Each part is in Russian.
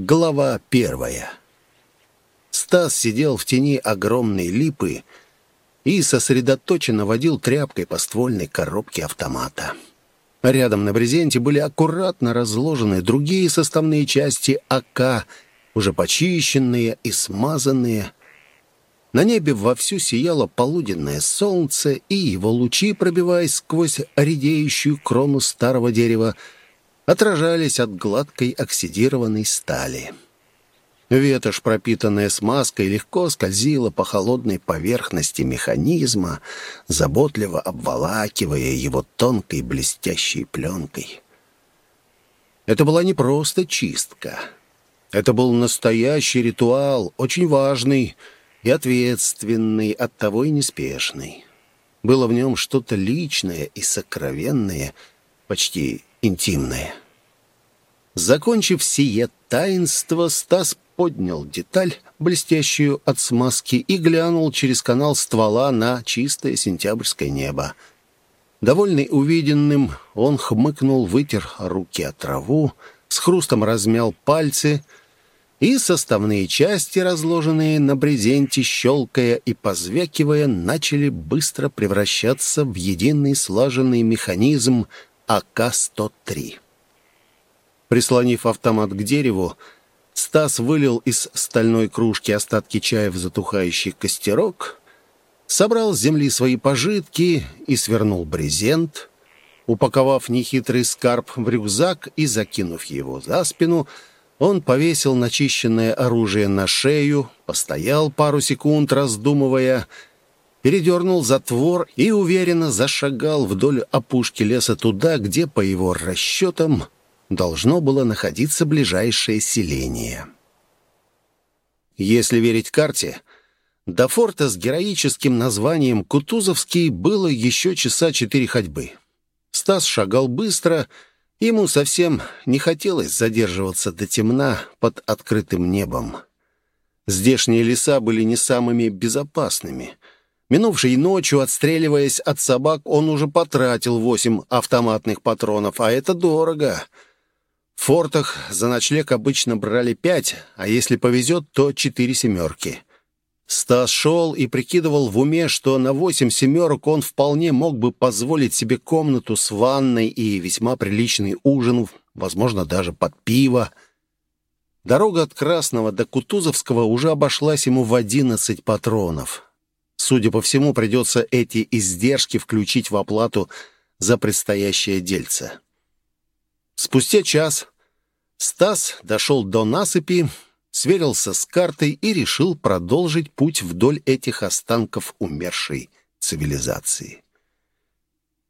Глава первая. Стас сидел в тени огромной липы и сосредоточенно водил тряпкой по ствольной коробке автомата. Рядом на брезенте были аккуратно разложены другие составные части АК, уже почищенные и смазанные. На небе вовсю сияло полуденное солнце, и его лучи, пробиваясь сквозь редеющую крону старого дерева, отражались от гладкой оксидированной стали. Ветошь, пропитанная смазкой, легко скользила по холодной поверхности механизма, заботливо обволакивая его тонкой блестящей пленкой. Это была не просто чистка. Это был настоящий ритуал, очень важный и ответственный, оттого и неспешный. Было в нем что-то личное и сокровенное, почти интимное. Закончив сие таинство, Стас поднял деталь, блестящую от смазки, и глянул через канал ствола на чистое сентябрьское небо. Довольный увиденным, он хмыкнул, вытер руки от траву, с хрустом размял пальцы, и составные части, разложенные на брезенте, щелкая и позвякивая, начали быстро превращаться в единый слаженный механизм АК-103. Прислонив автомат к дереву, Стас вылил из стальной кружки остатки чая в затухающий костерок, собрал с земли свои пожитки и свернул брезент. Упаковав нехитрый скарб в рюкзак и закинув его за спину, он повесил начищенное оружие на шею, постоял пару секунд, раздумывая, передернул затвор и уверенно зашагал вдоль опушки леса туда, где, по его расчетам, должно было находиться ближайшее селение. Если верить карте, до форта с героическим названием Кутузовский было еще часа четыре ходьбы. Стас шагал быстро, ему совсем не хотелось задерживаться до темна под открытым небом. Здешние леса были не самыми безопасными. Минувшей ночью, отстреливаясь от собак, он уже потратил восемь автоматных патронов, а это дорого — в фортах за ночлег обычно брали пять, а если повезет, то четыре семерки. Стас шел и прикидывал в уме, что на восемь семерок он вполне мог бы позволить себе комнату с ванной и весьма приличный ужин, возможно, даже под пиво. Дорога от Красного до Кутузовского уже обошлась ему в одиннадцать патронов. Судя по всему, придется эти издержки включить в оплату за предстоящее дельце. Спустя час Стас дошел до насыпи, сверился с картой и решил продолжить путь вдоль этих останков умершей цивилизации.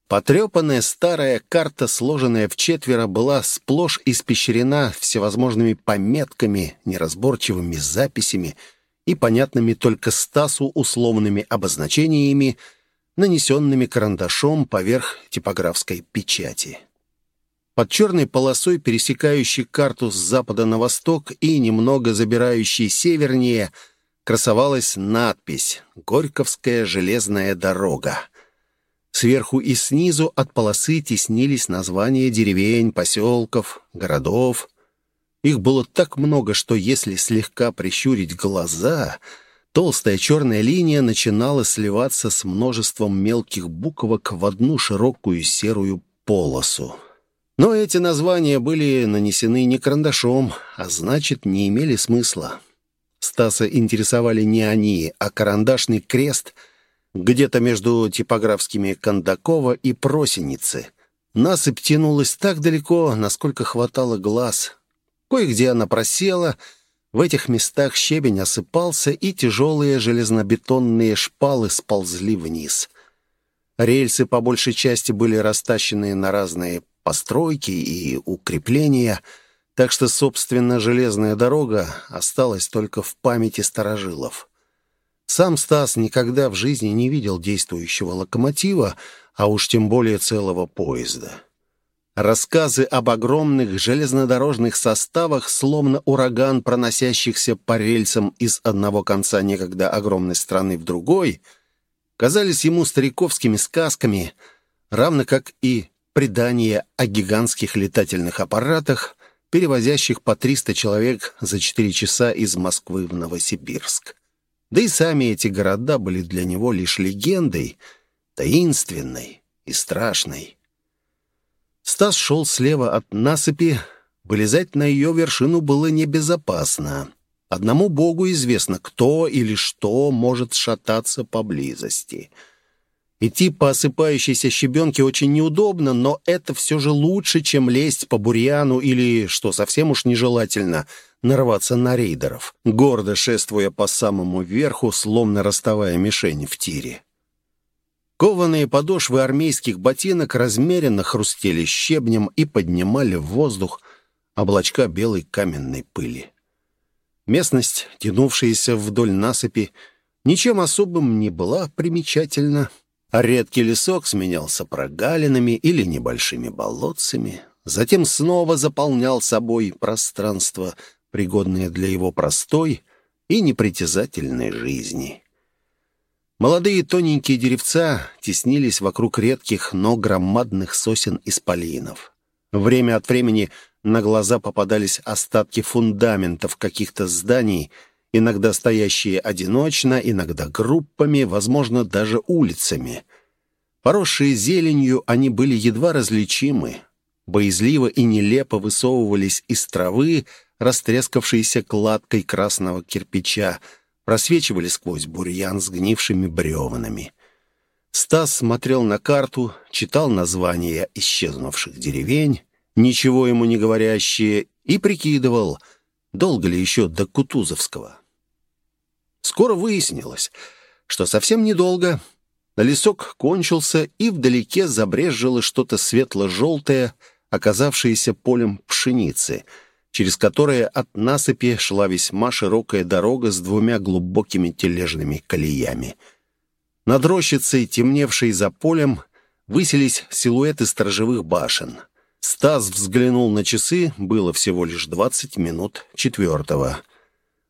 Потрепанная старая карта, сложенная в четверо, была сплошь испещрена всевозможными пометками, неразборчивыми записями и понятными только Стасу условными обозначениями, нанесенными карандашом поверх типографской печати. Под черной полосой, пересекающей карту с запада на восток и немного забирающей севернее, красовалась надпись «Горьковская железная дорога». Сверху и снизу от полосы теснились названия деревень, поселков, городов. Их было так много, что если слегка прищурить глаза, толстая черная линия начинала сливаться с множеством мелких буквок в одну широкую серую полосу. Но эти названия были нанесены не карандашом, а значит, не имели смысла. Стаса интересовали не они, а карандашный крест где-то между типографскими Кондакова и Просеницы. Насыпь тянулась так далеко, насколько хватало глаз. Кое-где она просела, в этих местах щебень осыпался, и тяжелые железнобетонные шпалы сползли вниз. Рельсы по большей части были растащены на разные постройки и укрепления, так что, собственно, железная дорога осталась только в памяти старожилов. Сам Стас никогда в жизни не видел действующего локомотива, а уж тем более целого поезда. Рассказы об огромных железнодорожных составах, словно ураган, проносящихся по рельсам из одного конца некогда огромной страны в другой, казались ему стариковскими сказками, равно как и предания о гигантских летательных аппаратах, перевозящих по 300 человек за 4 часа из Москвы в Новосибирск. Да и сами эти города были для него лишь легендой, таинственной и страшной. Стас шел слева от насыпи, вылезать на ее вершину было небезопасно. Одному Богу известно, кто или что может шататься поблизости — Идти по осыпающейся щебенке очень неудобно, но это все же лучше, чем лезть по бурьяну или, что совсем уж нежелательно, нарваться на рейдеров, гордо шествуя по самому верху, словно ростовая мишень в тире. Кованые подошвы армейских ботинок размеренно хрустели щебнем и поднимали в воздух облачка белой каменной пыли. Местность, тянувшаяся вдоль насыпи, ничем особым не была примечательна а редкий лесок сменялся прогалинами или небольшими болотцами, затем снова заполнял собой пространство, пригодное для его простой и непритязательной жизни. Молодые тоненькие деревца теснились вокруг редких, но громадных сосен исполинов. Время от времени на глаза попадались остатки фундаментов каких-то зданий — иногда стоящие одиночно, иногда группами, возможно, даже улицами. Поросшие зеленью, они были едва различимы. Боязливо и нелепо высовывались из травы, растрескавшейся кладкой красного кирпича, просвечивали сквозь бурьян с гнившими бревнами. Стас смотрел на карту, читал названия исчезнувших деревень, ничего ему не говорящие, и прикидывал — Долго ли еще до Кутузовского? Скоро выяснилось, что совсем недолго. Лесок кончился, и вдалеке забрежило что-то светло-желтое, оказавшееся полем пшеницы, через которое от насыпи шла весьма широкая дорога с двумя глубокими тележными колеями. Над рощицей, темневшей за полем, высились силуэты сторожевых башен — Стас взглянул на часы, было всего лишь двадцать минут четвертого.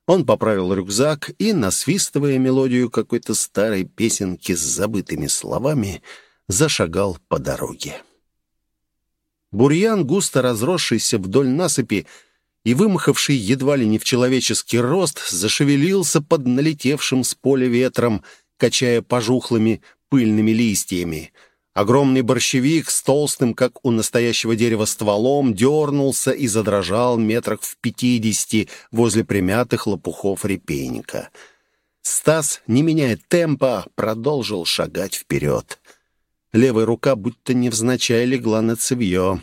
Он поправил рюкзак и, насвистывая мелодию какой-то старой песенки с забытыми словами, зашагал по дороге. Бурьян, густо разросшийся вдоль насыпи и вымахавший едва ли не в человеческий рост, зашевелился под налетевшим с поля ветром, качая пожухлыми пыльными листьями — Огромный борщевик с толстым, как у настоящего дерева, стволом дернулся и задрожал метрах в пятидесяти возле примятых лопухов репейника. Стас, не меняя темпа, продолжил шагать вперед. Левая рука будто невзначай легла на цевье,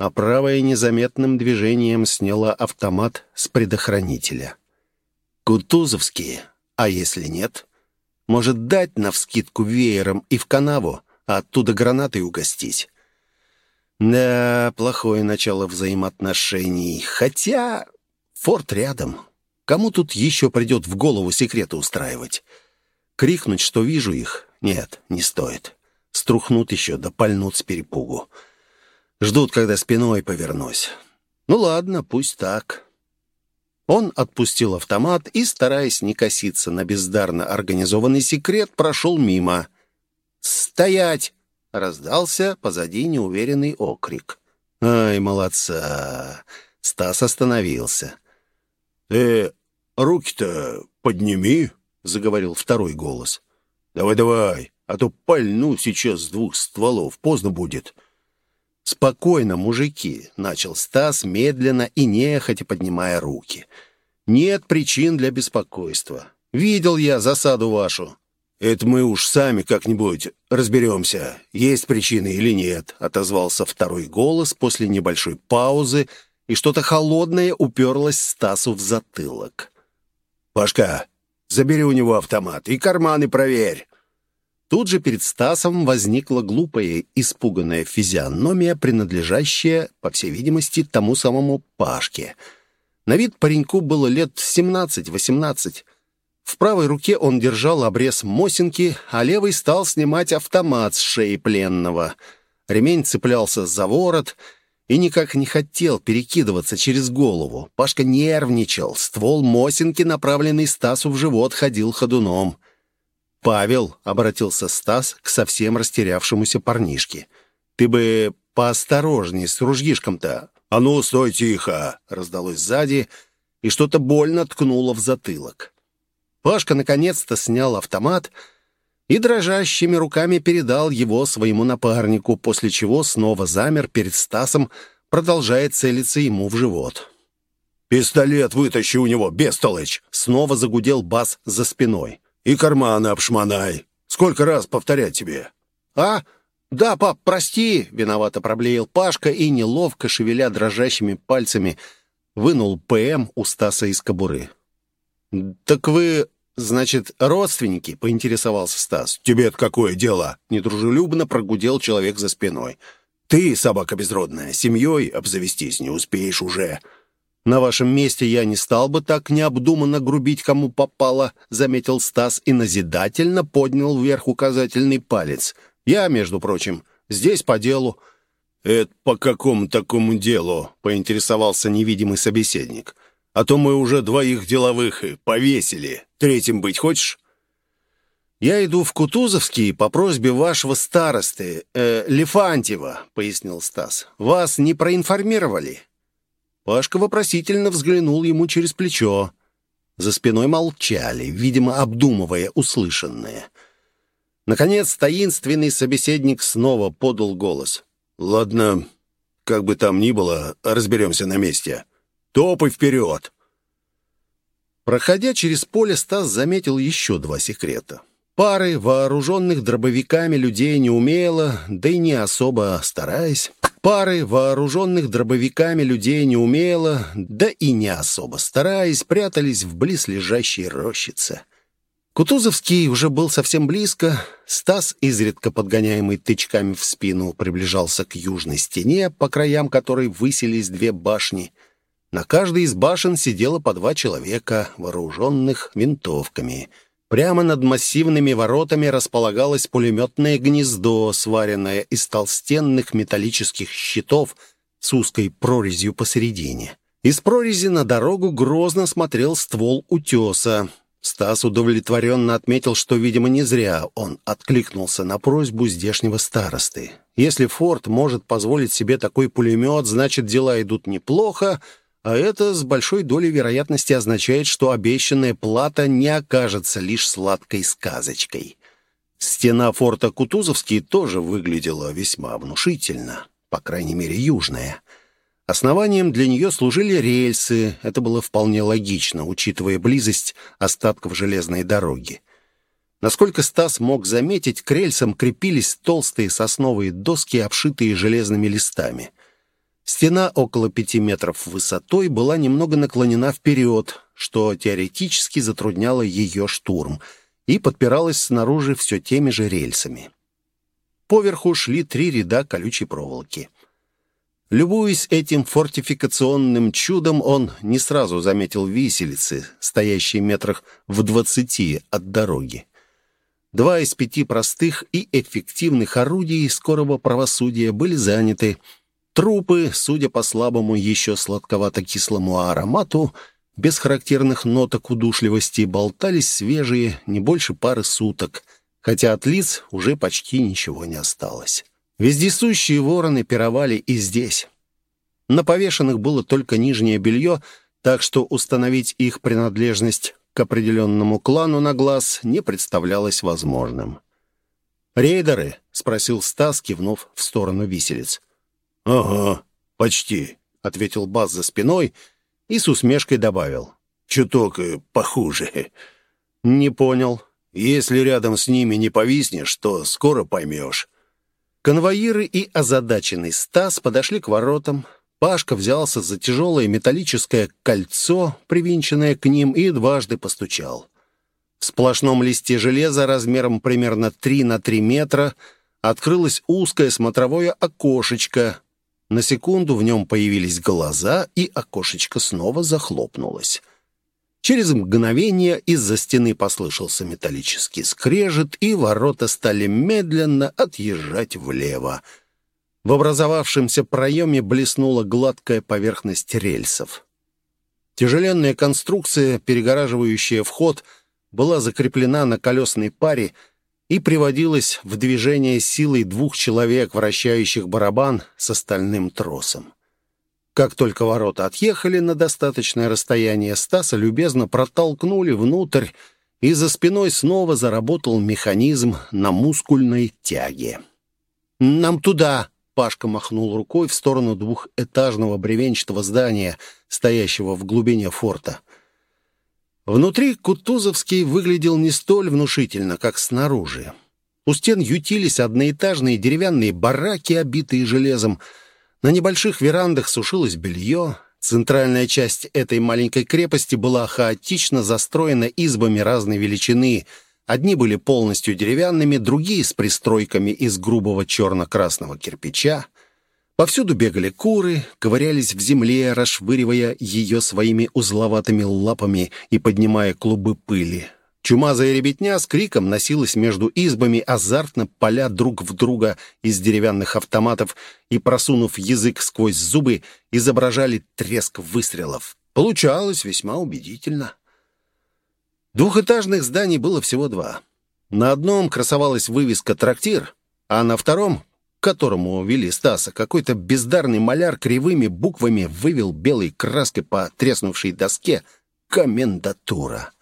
а правая незаметным движением сняла автомат с предохранителя. «Кутузовские? А если нет? Может, дать навскидку веером и в канаву?» а оттуда гранатой угостить. Да, плохое начало взаимоотношений. Хотя форт рядом. Кому тут еще придет в голову секреты устраивать? Крикнуть, что вижу их? Нет, не стоит. Струхнут еще, да пальнут с перепугу. Ждут, когда спиной повернусь. Ну ладно, пусть так. Он отпустил автомат и, стараясь не коситься на бездарно организованный секрет, прошел мимо — «Стоять!» — раздался позади неуверенный окрик. «Ай, молодца!» Стас остановился. «Э, руки-то подними!» — заговорил второй голос. «Давай-давай, а то пальну сейчас с двух стволов, поздно будет». «Спокойно, мужики», — начал Стас, медленно и нехотя поднимая руки. «Нет причин для беспокойства. Видел я засаду вашу. «Это мы уж сами как-нибудь разберемся, есть причины или нет», — отозвался второй голос после небольшой паузы, и что-то холодное уперлось Стасу в затылок. «Пашка, забери у него автомат и карманы проверь». Тут же перед Стасом возникла глупая, испуганная физиономия, принадлежащая, по всей видимости, тому самому Пашке. На вид пареньку было лет семнадцать-восемнадцать. В правой руке он держал обрез Мосинки, а левый стал снимать автомат с шеи пленного. Ремень цеплялся за ворот и никак не хотел перекидываться через голову. Пашка нервничал. Ствол Мосинки, направленный Стасу в живот, ходил ходуном. «Павел», — обратился Стас к совсем растерявшемуся парнишке, — «ты бы поосторожней с ружьишком-то. «А ну, стой тихо!» — раздалось сзади, и что-то больно ткнуло в затылок. Пашка наконец-то снял автомат и дрожащими руками передал его своему напарнику, после чего снова замер перед Стасом, продолжая целиться ему в живот. «Пистолет вытащи у него, бестолочь!» Снова загудел бас за спиной. «И карманы обшмонай. Сколько раз повторять тебе?» «А? Да, пап, прости!» — виновато проблеял Пашка и, неловко шевеля дрожащими пальцами, вынул ПМ у Стаса из кобуры. «Так вы, значит, родственники?» — поинтересовался Стас. «Тебе-то какое дело?» — недружелюбно прогудел человек за спиной. «Ты, собака безродная, семьей обзавестись не успеешь уже». «На вашем месте я не стал бы так необдуманно грубить, кому попало», — заметил Стас и назидательно поднял вверх указательный палец. «Я, между прочим, здесь по делу». «Это по какому такому делу?» — поинтересовался невидимый собеседник. «А то мы уже двоих деловых повесили. Третьим быть хочешь?» «Я иду в Кутузовский по просьбе вашего старосты, э, Лефантьева», — пояснил Стас. «Вас не проинформировали?» Пашка вопросительно взглянул ему через плечо. За спиной молчали, видимо, обдумывая услышанное. Наконец, таинственный собеседник снова подал голос. «Ладно, как бы там ни было, разберемся на месте. Топай вперед!» Проходя через поле, Стас заметил еще два секрета. Пары, вооруженных дробовиками людей неумело, да и не особо стараясь, Пары, вооруженных дробовиками людей неумело, да и не особо стараясь, прятались в близлежащей рощице. Кутузовский уже был совсем близко. Стас, изредка подгоняемый тычками в спину, приближался к южной стене, по краям которой высились две башни. На каждой из башен сидело по два человека, вооруженных винтовками — Прямо над массивными воротами располагалось пулеметное гнездо, сваренное из толстенных металлических щитов с узкой прорезью посередине. Из прорези на дорогу грозно смотрел ствол утеса. Стас удовлетворенно отметил, что, видимо, не зря он откликнулся на просьбу здешнего старосты. Если форт может позволить себе такой пулемет, значит, дела идут неплохо, а это с большой долей вероятности означает, что обещанная плата не окажется лишь сладкой сказочкой. Стена форта Кутузовский тоже выглядела весьма внушительно, по крайней мере, южная. Основанием для нее служили рельсы. Это было вполне логично, учитывая близость остатков железной дороги. Насколько Стас мог заметить, к рельсам крепились толстые сосновые доски, обшитые железными листами. Стена около пяти метров высотой была немного наклонена вперед, что теоретически затрудняло ее штурм, и подпиралась снаружи все теми же рельсами. Поверху шли три ряда колючей проволоки. Любуясь этим фортификационным чудом, он не сразу заметил виселицы, стоящие метрах в двадцати от дороги. Два из пяти простых и эффективных орудий скорого правосудия были заняты — Трупы, судя по слабому еще сладковато-кислому аромату, без характерных ноток удушливости, болтались свежие, не больше пары суток, хотя от лиц уже почти ничего не осталось. Вездесущие вороны пировали и здесь. На повешенных было только нижнее белье, так что установить их принадлежность к определенному клану на глаз не представлялось возможным. «Рейдеры?» — спросил Стас, кивнув в сторону виселиц. «Ага, почти», — ответил Бас за спиной и с усмешкой добавил. «Чуток э, похуже». «Не понял. Если рядом с ними не повиснешь, то скоро поймешь». Конвоиры и озадаченный Стас подошли к воротам. Пашка взялся за тяжелое металлическое кольцо, привинченное к ним, и дважды постучал. В сплошном листе железа размером примерно 3 на 3 метра открылось узкое смотровое окошечко, на секунду в нем появились глаза, и окошечко снова захлопнулось. Через мгновение из-за стены послышался металлический скрежет, и ворота стали медленно отъезжать влево. В образовавшемся проеме блеснула гладкая поверхность рельсов. Тяжеленная конструкция, перегораживающая вход, была закреплена на колесной паре, и приводилось в движение силой двух человек, вращающих барабан с остальным тросом. Как только ворота отъехали на достаточное расстояние, Стаса любезно протолкнули внутрь, и за спиной снова заработал механизм на мускульной тяге. «Нам туда!» — Пашка махнул рукой в сторону двухэтажного бревенчатого здания, стоящего в глубине форта. Внутри Кутузовский выглядел не столь внушительно, как снаружи. У стен ютились одноэтажные деревянные бараки, обитые железом. На небольших верандах сушилось белье. Центральная часть этой маленькой крепости была хаотично застроена избами разной величины. Одни были полностью деревянными, другие с пристройками из грубого черно-красного кирпича. Повсюду бегали куры, ковырялись в земле, расшвыривая ее своими узловатыми лапами и поднимая клубы пыли. Чумазая ребятня с криком носилась между избами, азартно поля друг в друга из деревянных автоматов и, просунув язык сквозь зубы, изображали треск выстрелов. Получалось весьма убедительно. Двухэтажных зданий было всего два. На одном красовалась вывеска «Трактир», а на втором к которому вели Стаса, какой-то бездарный маляр кривыми буквами вывел белой краской по треснувшей доске «Комендатура».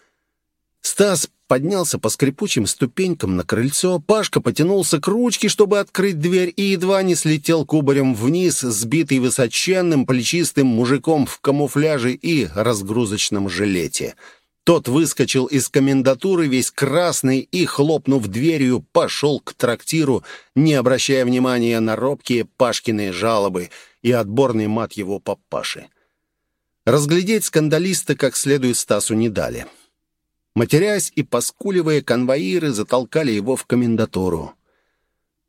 Стас поднялся по скрипучим ступенькам на крыльцо, Пашка потянулся к ручке, чтобы открыть дверь, и едва не слетел кубарем вниз, сбитый высоченным плечистым мужиком в камуфляже и разгрузочном жилете — тот выскочил из комендатуры весь красный и, хлопнув дверью, пошел к трактиру, не обращая внимания на робкие Пашкины жалобы и отборный мат его папаши. Разглядеть скандалиста как следует Стасу не дали. Матерясь и поскуливая, конвоиры затолкали его в комендатуру.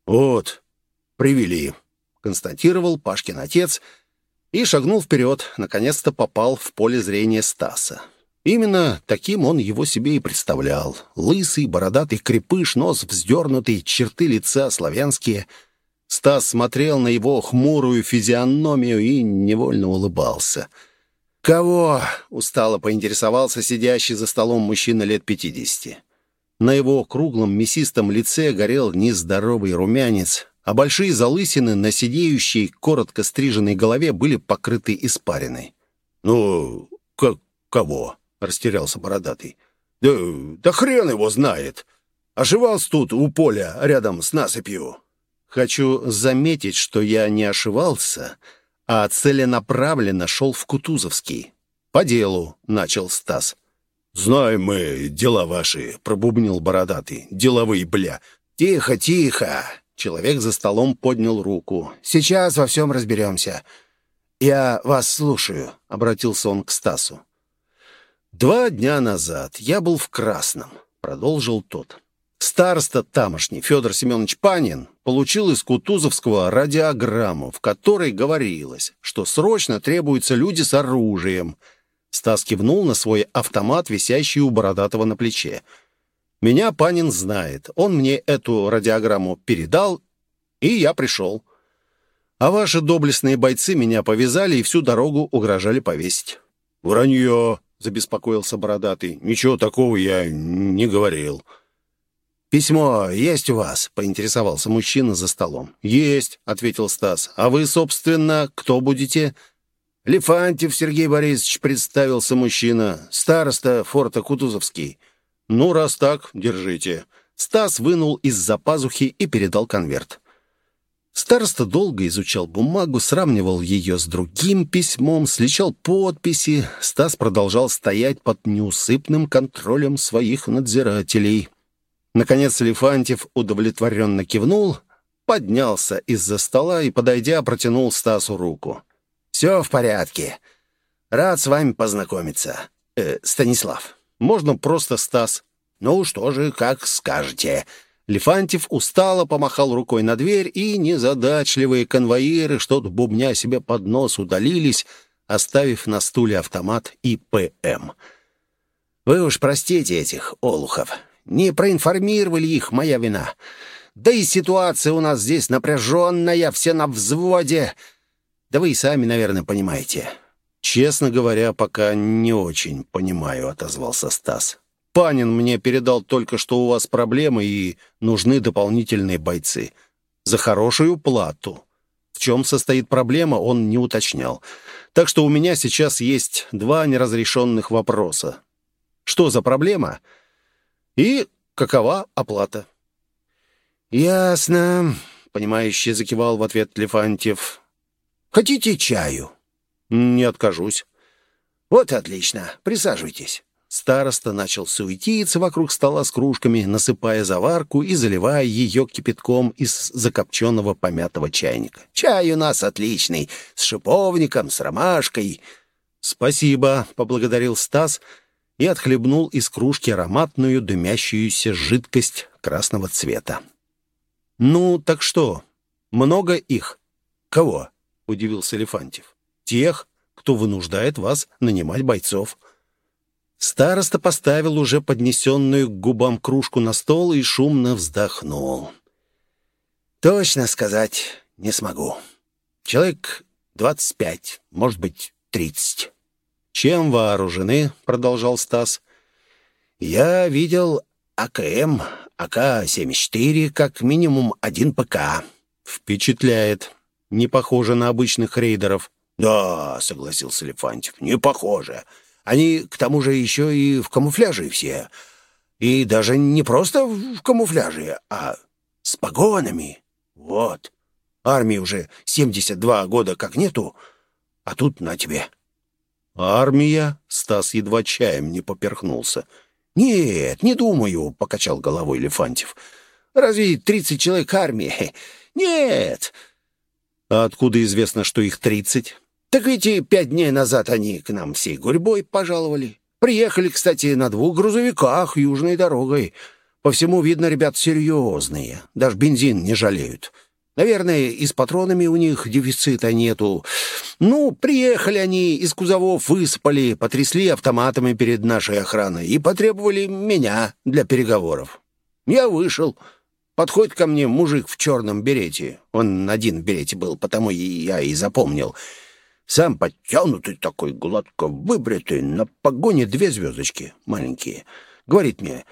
«Вот, привели», — констатировал Пашкин отец и шагнул вперед, наконец-то попал в поле зрения Стаса. Именно таким он его себе и представлял. Лысый, бородатый крепыш, нос вздернутый, черты лица славянские. Стас смотрел на его хмурую физиономию и невольно улыбался. «Кого?» — устало поинтересовался сидящий за столом мужчина лет пятидесяти. На его круглом мясистом лице горел нездоровый румянец, а большие залысины на сидеющей, коротко стриженной голове были покрыты испариной. «Ну, как кого?» — растерялся бородатый. «Да, да хрен его знает! Ошивался тут у поля рядом с насыпью». «Хочу заметить, что я не ошивался, а целенаправленно шел в Кутузовский. По делу», — начал Стас. «Знаем мы дела ваши», — пробубнил бородатый. «Деловые, бля». «Тихо, тихо!» Человек за столом поднял руку. «Сейчас во всем разберемся. Я вас слушаю», — обратился он к Стасу. «Два дня назад я был в Красном», — продолжил тот. Староста тамошний, Федор Семенович Панин, получил из Кутузовского радиограмму, в которой говорилось, что срочно требуются люди с оружием. Стас кивнул на свой автомат, висящий у Бородатого на плече. «Меня Панин знает. Он мне эту радиограмму передал, и я пришел. А ваши доблестные бойцы меня повязали и всю дорогу угрожали повесить». «Вранье!» — забеспокоился бородатый. «Ничего такого я не говорил». «Письмо есть у вас?» — поинтересовался мужчина за столом. «Есть», — ответил Стас. «А вы, собственно, кто будете?» «Лефантьев Сергей Борисович», — представился мужчина. «Староста форта Кутузовский». «Ну, раз так, держите». Стас вынул из-за пазухи и передал конверт. Староста долго изучал бумагу, сравнивал ее с другим письмом, сличал подписи. Стас продолжал стоять под неусыпным контролем своих надзирателей. Наконец Лефантьев удовлетворенно кивнул, поднялся из-за стола и, подойдя, протянул Стасу руку. «Все в порядке. Рад с вами познакомиться. Э, Станислав. Можно просто Стас. Ну что же, как скажете». Лефантьев устало помахал рукой на дверь, и незадачливые конвоиры, что-то бубня себе под нос, удалились, оставив на стуле автомат и ПМ. «Вы уж простите этих олухов. Не проинформировали их, моя вина. Да и ситуация у нас здесь напряженная, все на взводе. Да вы и сами, наверное, понимаете». «Честно говоря, пока не очень понимаю», — отозвался Стас. Панин мне передал только, что у вас проблемы и нужны дополнительные бойцы. За хорошую плату. в чем состоит проблема, он не уточнял. Так что у меня сейчас есть два неразрешенных вопроса. Что за проблема? И какова оплата? «Ясно», — понимающе закивал в ответ Лефантьев. «Хотите чаю?» «Не откажусь». «Вот отлично. Присаживайтесь». Староста начал суетиться вокруг стола с кружками, насыпая заварку и заливая ее кипятком из закопченного помятого чайника. «Чай у нас отличный, с шиповником, с ромашкой». «Спасибо», — поблагодарил Стас и отхлебнул из кружки ароматную дымящуюся жидкость красного цвета. «Ну, так что, много их?» «Кого?» — удивился Элефантьев. «Тех, кто вынуждает вас нанимать бойцов». Староста поставил уже поднесенную к губам кружку на стол и шумно вздохнул. «Точно сказать не смогу. Человек двадцать пять, может быть, тридцать». «Чем вооружены?» — продолжал Стас. «Я видел АКМ, АК-74, как минимум один ПК». «Впечатляет. Не похоже на обычных рейдеров». «Да», — согласился Лефантьев, — «не похоже. Они, к тому же, еще и в камуфляже все. И даже не просто в камуфляже, а с погонами. Вот. Армии уже 72 года как нету, а тут на тебе». «Армия?» — Стас едва чаем не поперхнулся. «Нет, не думаю», — покачал головой Лефантьев. «Разве тридцать человек армии? Нет». «А откуда известно, что их тридцать?» «Так ведь и пять дней назад они к нам всей гурьбой пожаловали. Приехали, кстати, на двух грузовиках южной дорогой. По всему видно, ребят серьезные. Даже бензин не жалеют. Наверное, и с патронами у них дефицита нету. Ну, приехали они, из кузовов высыпали, потрясли автоматами перед нашей охраной и потребовали меня для переговоров. Я вышел. Подходит ко мне мужик в черном берете. Он один в берете был, потому я и запомнил. Сам подтянутый такой, гладко выбритый, на погоне две звездочки маленькие. Говорит мне,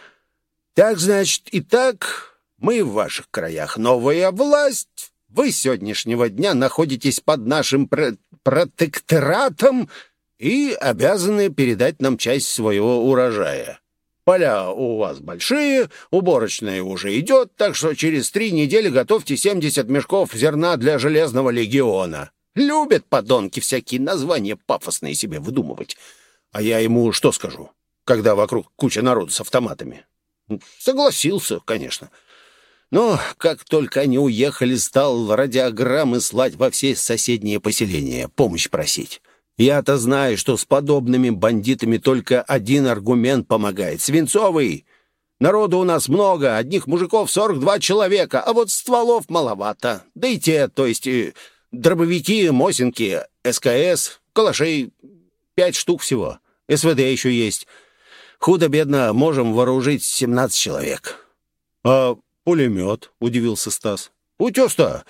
«Так, значит, и так мы в ваших краях новая власть. Вы сегодняшнего дня находитесь под нашим пр протекторатом и обязаны передать нам часть своего урожая. Поля у вас большие, уборочная уже идет, так что через три недели готовьте 70 мешков зерна для Железного легиона. Любят подонки всякие названия пафосные себе выдумывать. А я ему что скажу, когда вокруг куча народу с автоматами? Согласился, конечно. — но как только они уехали, стал радиограммы слать во все соседние поселения, помощь просить. Я-то знаю, что с подобными бандитами только один аргумент помогает — свинцовый. Народу у нас много, одних мужиков 42 человека, а вот стволов маловато. Да и те, то есть э, дробовики, мосинки, СКС, калашей — пять штук всего. СВД еще есть. Худо-бедно можем вооружить 17 человек. А «Пулемет», — удивился Стас. «Утес-то?»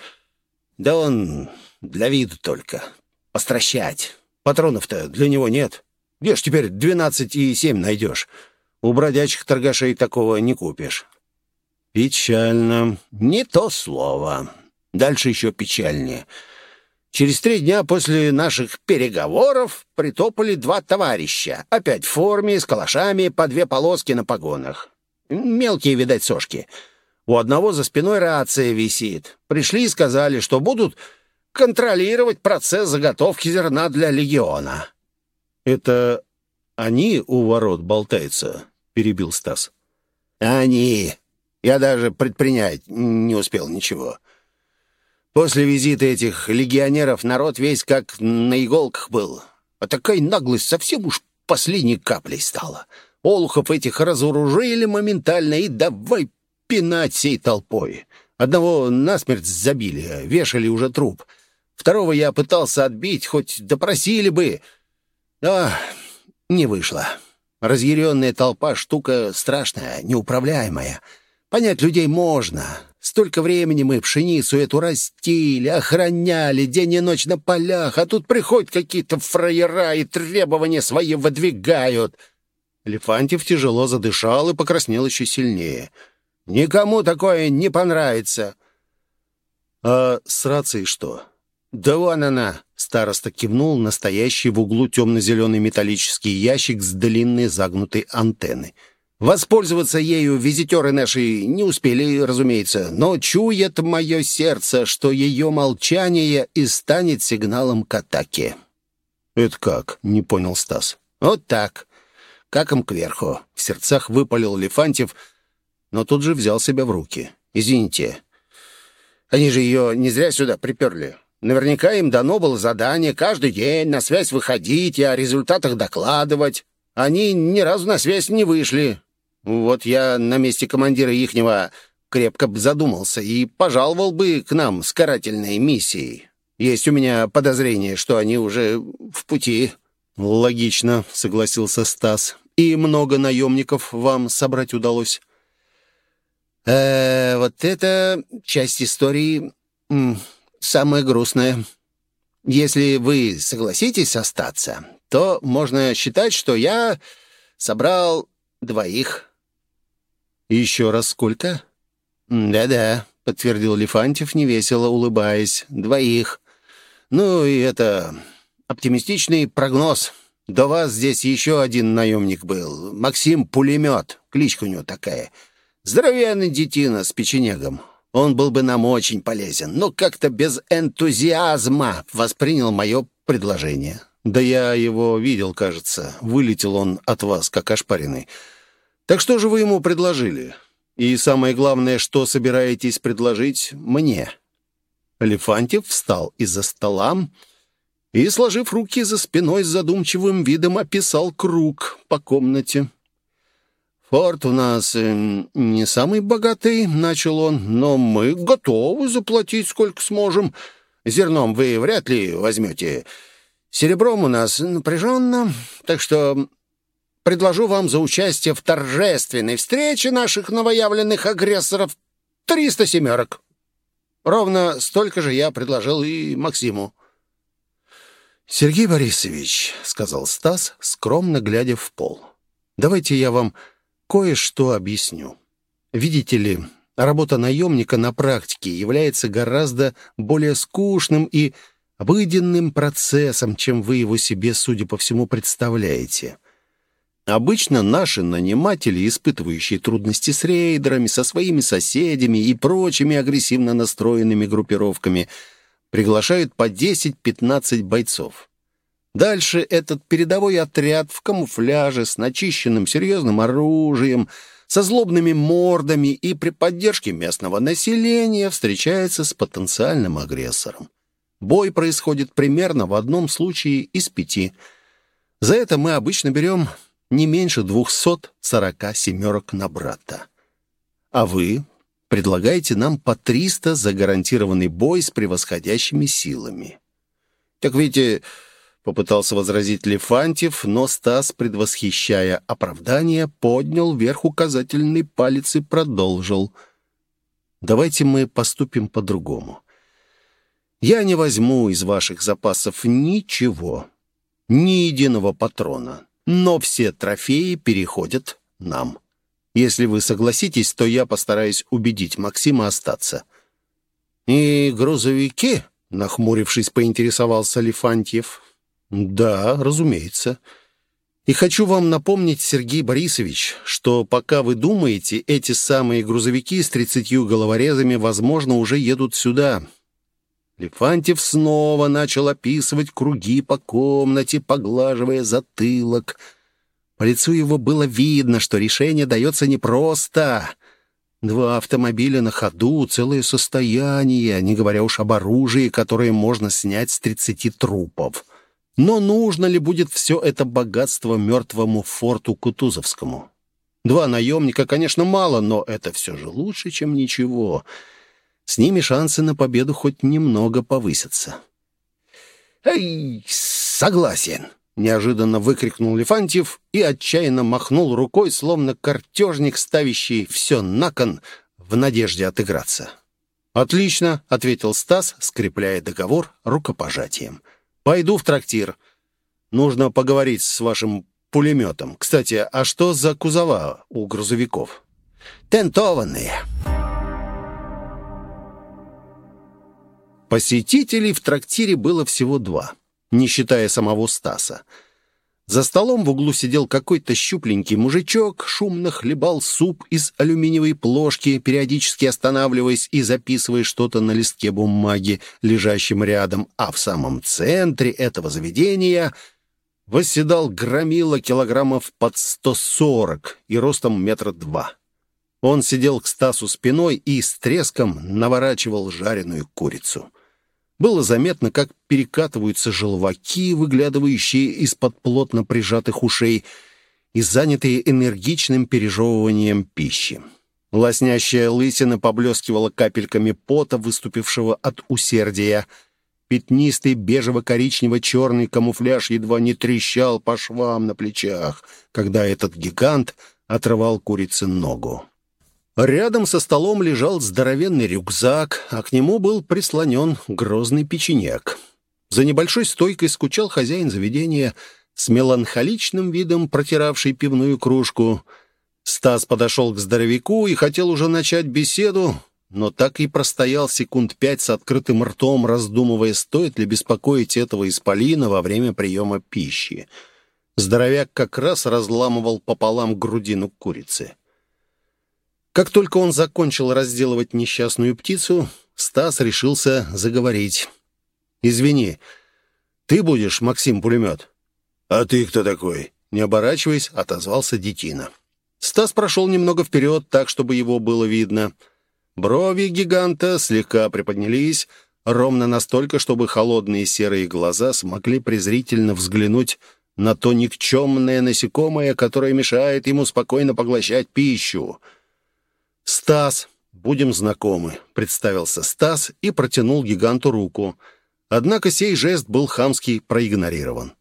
«Да он для виду только. Постращать. Патронов-то для него нет. Где ж теперь двенадцать и семь найдешь? У бродячих торгашей такого не купишь». «Печально». «Не то слово. Дальше еще печальнее». Через три дня после наших переговоров притопали два товарища. Опять в форме, с калашами, по две полоски на погонах. Мелкие, видать, сошки. У одного за спиной рация висит. Пришли и сказали, что будут контролировать процесс заготовки зерна для легиона». «Это они у ворот болтаются?» — перебил Стас. «Они. Я даже предпринять не успел ничего. После визита этих легионеров народ весь как на иголках был. А такая наглость совсем уж последней каплей стала. Олухов этих разоружили моментально и давай пинать всей толпой. Одного насмерть забили, вешали уже труп. Второго я пытался отбить, хоть допросили бы. Но не вышло. Разъяренная толпа — штука страшная, неуправляемая. Понять людей можно. Столько времени мы пшеницу эту растили, охраняли день и ночь на полях, а тут приходят какие-то фраера и требования свои выдвигают. Лефантьев тяжело задышал и покраснел еще сильнее — Никому такое не понравится. А с рацией что? «Да вон она!» — староста кивнул настоящий в углу темно-зеленый металлический ящик с длинной загнутой антенной. Воспользоваться ею визитеры наши не успели, разумеется, но чует мое сердце, что ее молчание и станет сигналом к атаке. «Это как?» — не понял Стас. «Вот так. Каком кверху». В сердцах выпалил Лефантьев, но тут же взял себя в руки. «Извините, они же ее не зря сюда приперли. Наверняка им дано было задание каждый день на связь выходить и о результатах докладывать. Они ни разу на связь не вышли. Вот я на месте командира ихнего крепко бы задумался и пожаловал бы к нам с карательной миссией. Есть у меня подозрение, что они уже в пути». «Логично», — согласился Стас. «И много наемников вам собрать удалось?» Э, вот эта часть истории самая грустная. Если вы согласитесь остаться, то можно считать, что я собрал двоих. Еще раз сколько? Да-да, подтвердил Лефантьев, невесело улыбаясь. Двоих. Ну и это оптимистичный прогноз. До вас здесь еще один наемник был. Максим Пулемет. Кличка у него такая. Здоровенный детина с печенегом. Он был бы нам очень полезен, но как-то без энтузиазма воспринял мое предложение. Да я его видел, кажется. Вылетел он от вас, как ошпаренный. Так что же вы ему предложили? И самое главное, что собираетесь предложить мне?» Элефантьев встал из-за стола и, сложив руки за спиной с задумчивым видом, описал круг по комнате. «Форт у нас э, не самый богатый», — начал он, «но мы готовы заплатить сколько сможем. Зерном вы вряд ли возьмете. Серебром у нас напряженно, так что предложу вам за участие в торжественной встрече наших новоявленных агрессоров триста семерок. Ровно столько же я предложил и Максиму». «Сергей Борисович», — сказал Стас, скромно глядя в пол, — «давайте я вам кое-что объясню. Видите ли, работа наемника на практике является гораздо более скучным и обыденным процессом, чем вы его себе, судя по всему, представляете. Обычно наши наниматели, испытывающие трудности с рейдерами, со своими соседями и прочими агрессивно настроенными группировками, приглашают по 10-15 бойцов. Дальше этот передовой отряд в камуфляже с начищенным серьезным оружием, со злобными мордами и при поддержке местного населения встречается с потенциальным агрессором. Бой происходит примерно в одном случае из пяти. За это мы обычно берем не меньше 240 семерок на брата. А вы предлагаете нам по 300 за гарантированный бой с превосходящими силами. Так видите, Попытался возразить Лефантьев, но Стас, предвосхищая оправдание, поднял вверх указательный палец и продолжил. «Давайте мы поступим по-другому. Я не возьму из ваших запасов ничего, ни единого патрона, но все трофеи переходят нам. Если вы согласитесь, то я постараюсь убедить Максима остаться». «И грузовики?» — нахмурившись, поинтересовался Лефантьев. «Да, разумеется. И хочу вам напомнить, Сергей Борисович, что пока вы думаете, эти самые грузовики с тридцатью головорезами, возможно, уже едут сюда». Лефантьев снова начал описывать круги по комнате, поглаживая затылок. По лицу его было видно, что решение дается непросто. Два автомобиля на ходу, целое состояние, не говоря уж об оружии, которое можно снять с тридцати трупов. Но нужно ли будет все это богатство мертвому форту Кутузовскому? Два наемника, конечно, мало, но это все же лучше, чем ничего. С ними шансы на победу хоть немного повысятся. «Эй, согласен!» — неожиданно выкрикнул Лефантьев и отчаянно махнул рукой, словно картежник, ставящий все на кон в надежде отыграться. «Отлично!» — ответил Стас, скрепляя договор рукопожатием. — Пойду в трактир. Нужно поговорить с вашим пулеметом. Кстати, а что за кузова у грузовиков? Тентованные. Посетителей в трактире было всего два, не считая самого Стаса. За столом в углу сидел какой-то щупленький мужичок, шумно хлебал суп из алюминиевой плошки, периодически останавливаясь и записывая что-то на листке бумаги, лежащем рядом, а в самом центре этого заведения восседал громила килограммов под 140 и ростом метра два. Он сидел к Стасу спиной и с треском наворачивал жареную курицу. Было заметно, как перекатываются желваки, выглядывающие из-под плотно прижатых ушей и занятые энергичным пережевыванием пищи. Лоснящая лысина поблескивала капельками пота, выступившего от усердия. Пятнистый бежево-коричнево-черный камуфляж едва не трещал по швам на плечах, когда этот гигант отрывал курице ногу. Рядом со столом лежал здоровенный рюкзак, а к нему был прислонен грозный печенек. За небольшой стойкой скучал хозяин заведения с меланхоличным видом протиравший пивную кружку. Стас подошел к здоровяку и хотел уже начать беседу, но так и простоял секунд пять с открытым ртом, раздумывая, стоит ли беспокоить этого исполина во время приема пищи. Здоровяк как раз разламывал пополам грудину курицы. Как только он закончил разделывать несчастную птицу, Стас решился заговорить. «Извини, ты будешь Максим-пулемет?» «А ты кто такой?» Не оборачиваясь, отозвался Детина. Стас прошел немного вперед, так, чтобы его было видно. Брови гиганта слегка приподнялись, ровно настолько, чтобы холодные серые глаза смогли презрительно взглянуть на то никчемное насекомое, которое мешает ему спокойно поглощать пищу — «Стас, будем знакомы», — представился Стас и протянул гиганту руку. Однако сей жест был хамский проигнорирован.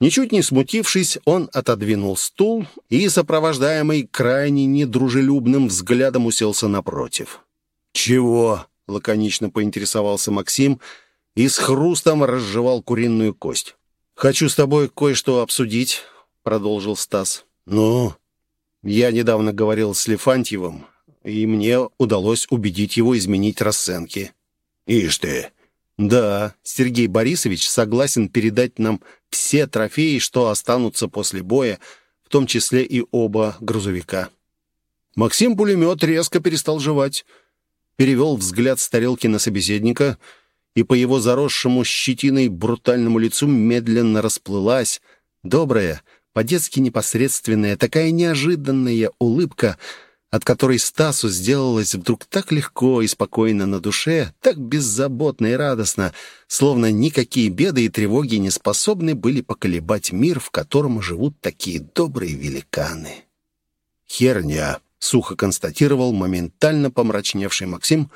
Ничуть не смутившись, он отодвинул стул и, сопровождаемый крайне недружелюбным взглядом, уселся напротив. «Чего?» — лаконично поинтересовался Максим и с хрустом разжевал куриную кость. «Хочу с тобой кое-что обсудить», — продолжил Стас. «Ну?» «Я недавно говорил с Лефантьевым и мне удалось убедить его изменить расценки. «Ишь ты!» «Да, Сергей Борисович согласен передать нам все трофеи, что останутся после боя, в том числе и оба грузовика». Максим-пулемет резко перестал жевать, перевел взгляд с тарелки на собеседника, и по его заросшему щетиной брутальному лицу медленно расплылась добрая, по-детски непосредственная, такая неожиданная улыбка — от которой Стасу сделалось вдруг так легко и спокойно на душе, так беззаботно и радостно, словно никакие беды и тревоги не способны были поколебать мир, в котором живут такие добрые великаны. «Херня», — сухо констатировал моментально помрачневший Максим,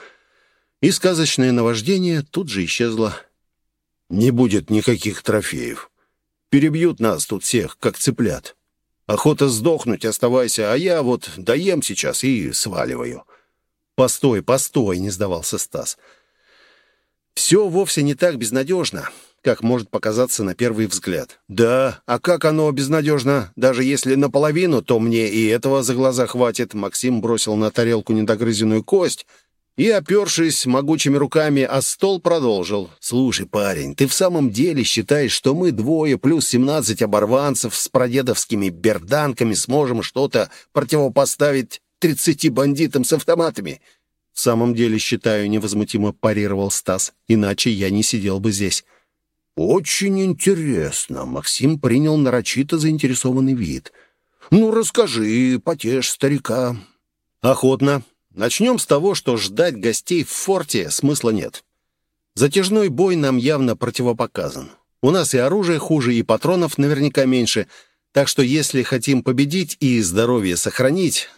и сказочное наваждение тут же исчезло. «Не будет никаких трофеев. Перебьют нас тут всех, как цыплят». Охота сдохнуть, оставайся, а я вот доем сейчас и сваливаю». «Постой, постой», — не сдавался Стас. «Все вовсе не так безнадежно, как может показаться на первый взгляд». «Да, а как оно безнадежно? Даже если наполовину, то мне и этого за глаза хватит». Максим бросил на тарелку недогрызенную кость — и, опершись могучими руками, о стол продолжил. «Слушай, парень, ты в самом деле считаешь, что мы двое плюс семнадцать оборванцев с прадедовскими берданками сможем что-то противопоставить тридцати бандитам с автоматами?» «В самом деле, считаю, невозмутимо парировал Стас, иначе я не сидел бы здесь». «Очень интересно», — Максим принял нарочито заинтересованный вид. «Ну, расскажи, потешь старика». «Охотно», Начнем с того, что ждать гостей в форте смысла нет. Затяжной бой нам явно противопоказан. У нас и оружие хуже, и патронов наверняка меньше, так что если хотим победить и здоровье сохранить,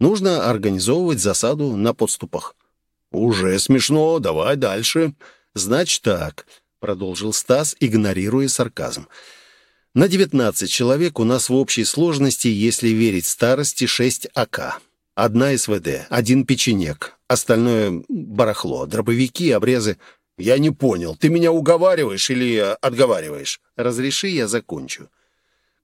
нужно организовывать засаду на подступах. «Уже смешно, давай дальше». «Значит так», — продолжил Стас, игнорируя сарказм. «На 19 человек у нас в общей сложности, если верить старости, 6 АК. Одна СВД, один печенек, остальное — барахло, дробовики, обрезы. Я не понял, ты меня уговариваешь или отговариваешь? Разреши, я закончу.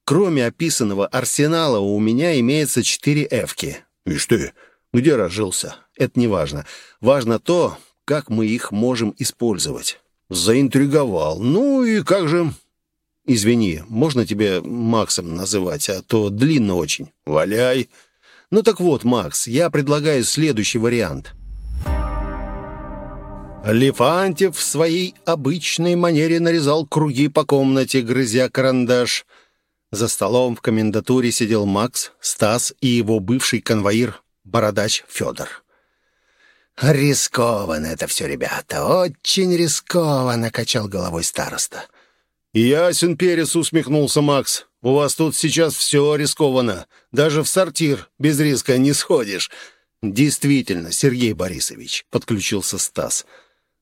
Кроме описанного арсенала у меня имеется четыре эвки. Ишь ты, где разжился? Это не важно. Важно то, как мы их можем использовать. Заинтриговал. Ну и как же... Извини, можно тебе Максом называть, а то длинно очень. Валяй. Ну так вот, Макс, я предлагаю следующий вариант. Лефантьев в своей обычной манере нарезал круги по комнате, грызя карандаш. За столом в комендатуре сидел Макс, Стас и его бывший конвоир, бородач Федор. «Рискованно это все, ребята, очень рискованно», — качал головой староста. «Ясен перец», — усмехнулся Макс. «У вас тут сейчас все рискованно. Даже в сортир без риска не сходишь». «Действительно, Сергей Борисович», — подключился Стас.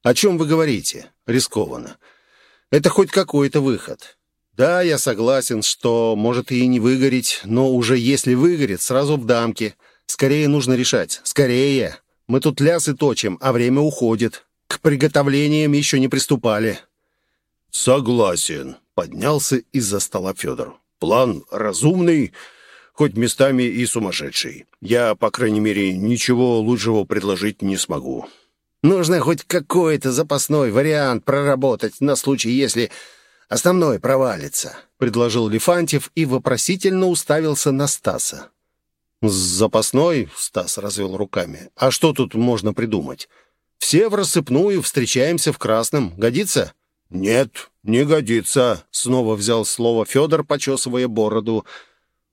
«О чем вы говорите? Рискованно. Это хоть какой-то выход. Да, я согласен, что может и не выгореть, но уже если выгорит, сразу в дамке. Скорее нужно решать. Скорее. Мы тут лясы точим, а время уходит. К приготовлениям еще не приступали». «Согласен», — поднялся из-за стола Федор. «План разумный, хоть местами и сумасшедший. Я, по крайней мере, ничего лучшего предложить не смогу». «Нужно хоть какой-то запасной вариант проработать на случай, если основной провалится», — предложил Лифантьев и вопросительно уставился на Стаса. «Запасной?» — Стас развел руками. «А что тут можно придумать? Все в рассыпную встречаемся в красном. Годится?» «Нет, не годится», — снова взял слово Федор, почесывая бороду.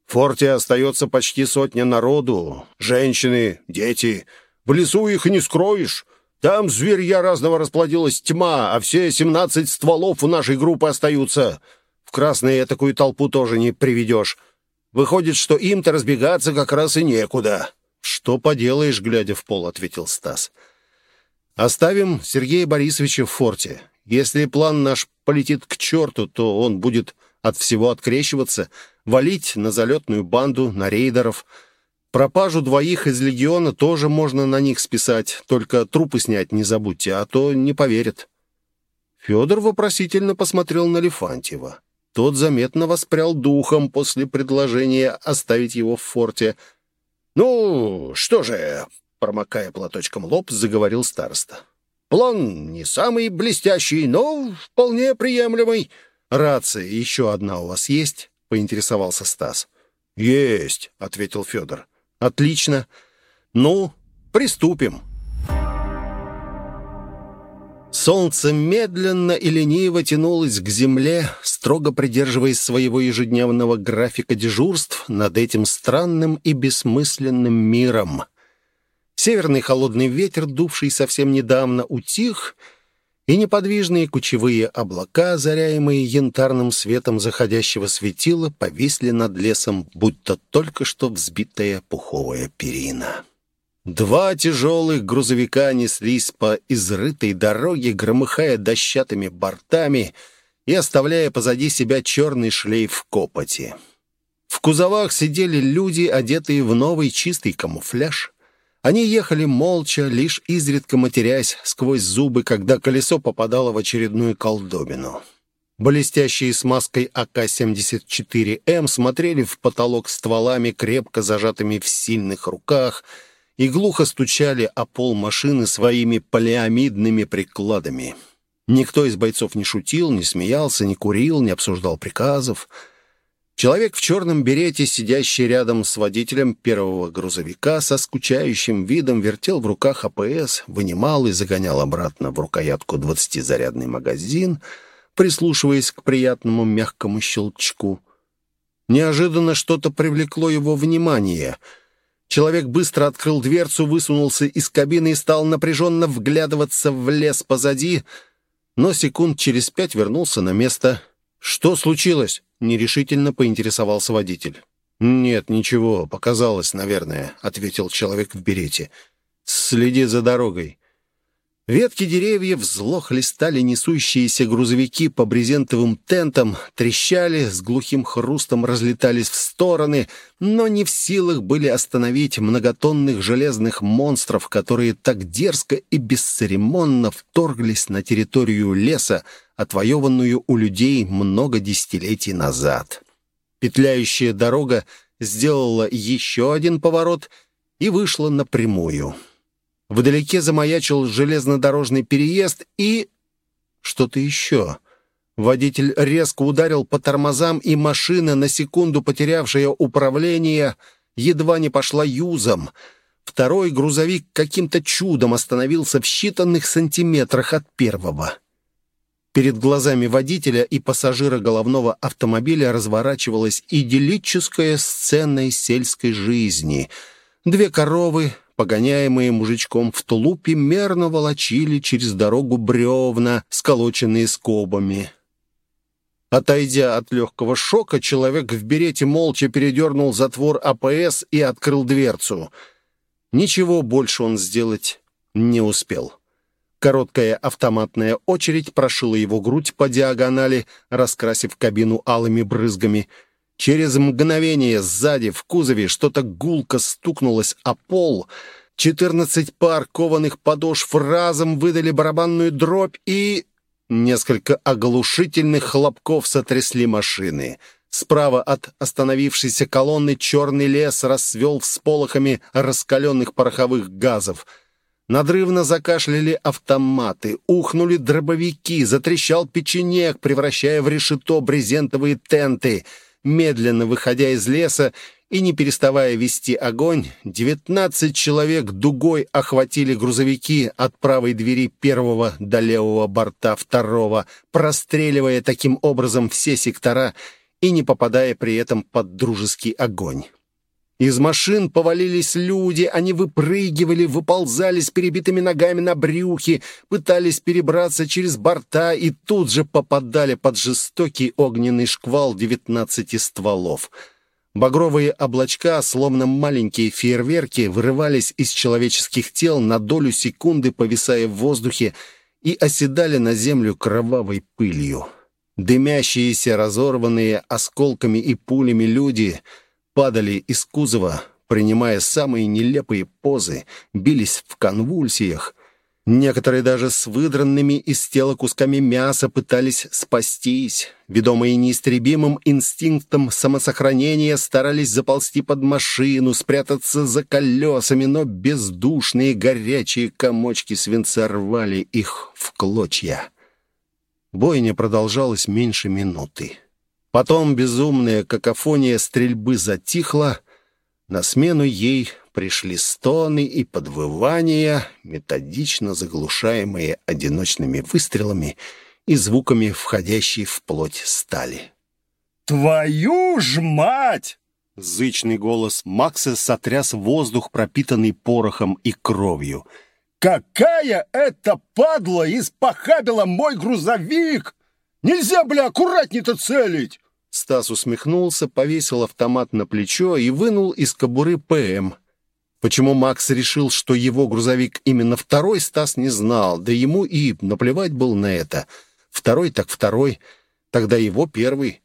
«В форте остается почти сотня народу. Женщины, дети. В лесу их не скроешь. Там зверья разного расплодилась тьма, а все семнадцать стволов у нашей группы остаются. В красные такую толпу тоже не приведешь. Выходит, что им-то разбегаться как раз и некуда». «Что поделаешь, глядя в пол», — ответил Стас. «Оставим Сергея Борисовича в форте. Если план наш полетит к черту, то он будет от всего открещиваться, валить на залетную банду, на рейдеров. Пропажу двоих из легиона тоже можно на них списать, только трупы снять не забудьте, а то не поверят». Федор вопросительно посмотрел на Лефантьева. Тот заметно воспрял духом после предложения оставить его в форте. «Ну, что же...» — промокая платочком лоб, заговорил староста. План не самый блестящий, но вполне приемлемый. Рация еще одна у вас есть? поинтересовался Стас. Есть, ответил Федор. Отлично. Ну, приступим. Солнце медленно и лениво тянулось к земле, строго придерживаясь своего ежедневного графика дежурств над этим странным и бессмысленным миром. Северный холодный ветер, дувший совсем недавно, утих, и неподвижные кучевые облака, заряемые янтарным светом заходящего светила, повисли над лесом, будто только что взбитая пуховая перина. Два тяжелых грузовика неслись по изрытой дороге, громыхая дощатыми бортами и оставляя позади себя черный шлейф копоти. В кузовах сидели люди, одетые в новый чистый камуфляж. Они ехали молча, лишь изредка матерясь сквозь зубы, когда колесо попадало в очередную колдобину. Блестящие смазкой АК-74М смотрели в потолок стволами, крепко зажатыми в сильных руках, и глухо стучали о пол машины своими полиамидными прикладами. Никто из бойцов не шутил, не смеялся, не курил, не обсуждал приказов — Человек в черном берете, сидящий рядом с водителем первого грузовика, со скучающим видом вертел в руках АПС, вынимал и загонял обратно в рукоятку двадцатизарядный магазин, прислушиваясь к приятному мягкому щелчку. Неожиданно что-то привлекло его внимание. Человек быстро открыл дверцу, высунулся из кабины и стал напряженно вглядываться в лес позади, но секунд через пять вернулся на место. «Что случилось?» Нерешительно поинтересовался водитель. «Нет, ничего, показалось, наверное», — ответил человек в берете. «Следи за дорогой». Ветки деревьев зло хлестали несущиеся грузовики по брезентовым тентам, трещали, с глухим хрустом разлетались в стороны, но не в силах были остановить многотонных железных монстров, которые так дерзко и бесцеремонно вторглись на территорию леса, отвоеванную у людей много десятилетий назад. Петляющая дорога сделала еще один поворот и вышла напрямую. Вдалеке замаячил железнодорожный переезд и... что-то еще. Водитель резко ударил по тормозам, и машина, на секунду потерявшая управление, едва не пошла юзом. Второй грузовик каким-то чудом остановился в считанных сантиметрах от первого. Перед глазами водителя и пассажира головного автомобиля разворачивалась идиллическая сцена из сельской жизни. Две коровы, погоняемые мужичком в тулупе, мерно волочили через дорогу бревна, сколоченные скобами. Отойдя от легкого шока, человек в берете молча передернул затвор АПС и открыл дверцу. Ничего больше он сделать не успел. Короткая автоматная очередь прошила его грудь по диагонали, раскрасив кабину алыми брызгами. Через мгновение сзади в кузове что-то гулко стукнулось о пол. Четырнадцать пар кованых подошв разом выдали барабанную дробь и... Несколько оглушительных хлопков сотрясли машины. Справа от остановившейся колонны черный лес расцвел всполохами раскаленных пороховых газов. Надрывно закашляли автоматы, ухнули дробовики, затрещал печенек, превращая в решето брезентовые тенты. Медленно выходя из леса, и, не переставая вести огонь, 19 человек дугой охватили грузовики от правой двери первого до левого борта второго, простреливая таким образом все сектора и не попадая при этом под дружеский огонь. Из машин повалились люди, они выпрыгивали, выползали с перебитыми ногами на брюхи, пытались перебраться через борта и тут же попадали под жестокий огненный шквал девятнадцати стволов — Багровые облачка, словно маленькие фейерверки, вырывались из человеческих тел на долю секунды, повисая в воздухе, и оседали на землю кровавой пылью. Дымящиеся, разорванные осколками и пулями люди падали из кузова, принимая самые нелепые позы, бились в конвульсиях, Некоторые даже с выдранными из тела кусками мяса пытались спастись. Ведомые неистребимым инстинктом самосохранения старались заползти под машину, спрятаться за колесами, но бездушные горячие комочки свинца рвали их в клочья. Бойня продолжалась меньше минуты. Потом безумная какофония стрельбы затихла. На смену ей пришли стоны и подвывания, методично заглушаемые одиночными выстрелами и звуками входящей в плоть стали. «Твою ж мать!» Зычный голос Макса сотряс воздух, пропитанный порохом и кровью. «Какая это падла испохабила мой грузовик! Нельзя, бля, аккуратней-то целить!» Стас усмехнулся, повесил автомат на плечо и вынул из кобуры ПМ. Почему Макс решил, что его грузовик именно второй, Стас не знал, да ему и наплевать был на это. Второй так второй, тогда его первый.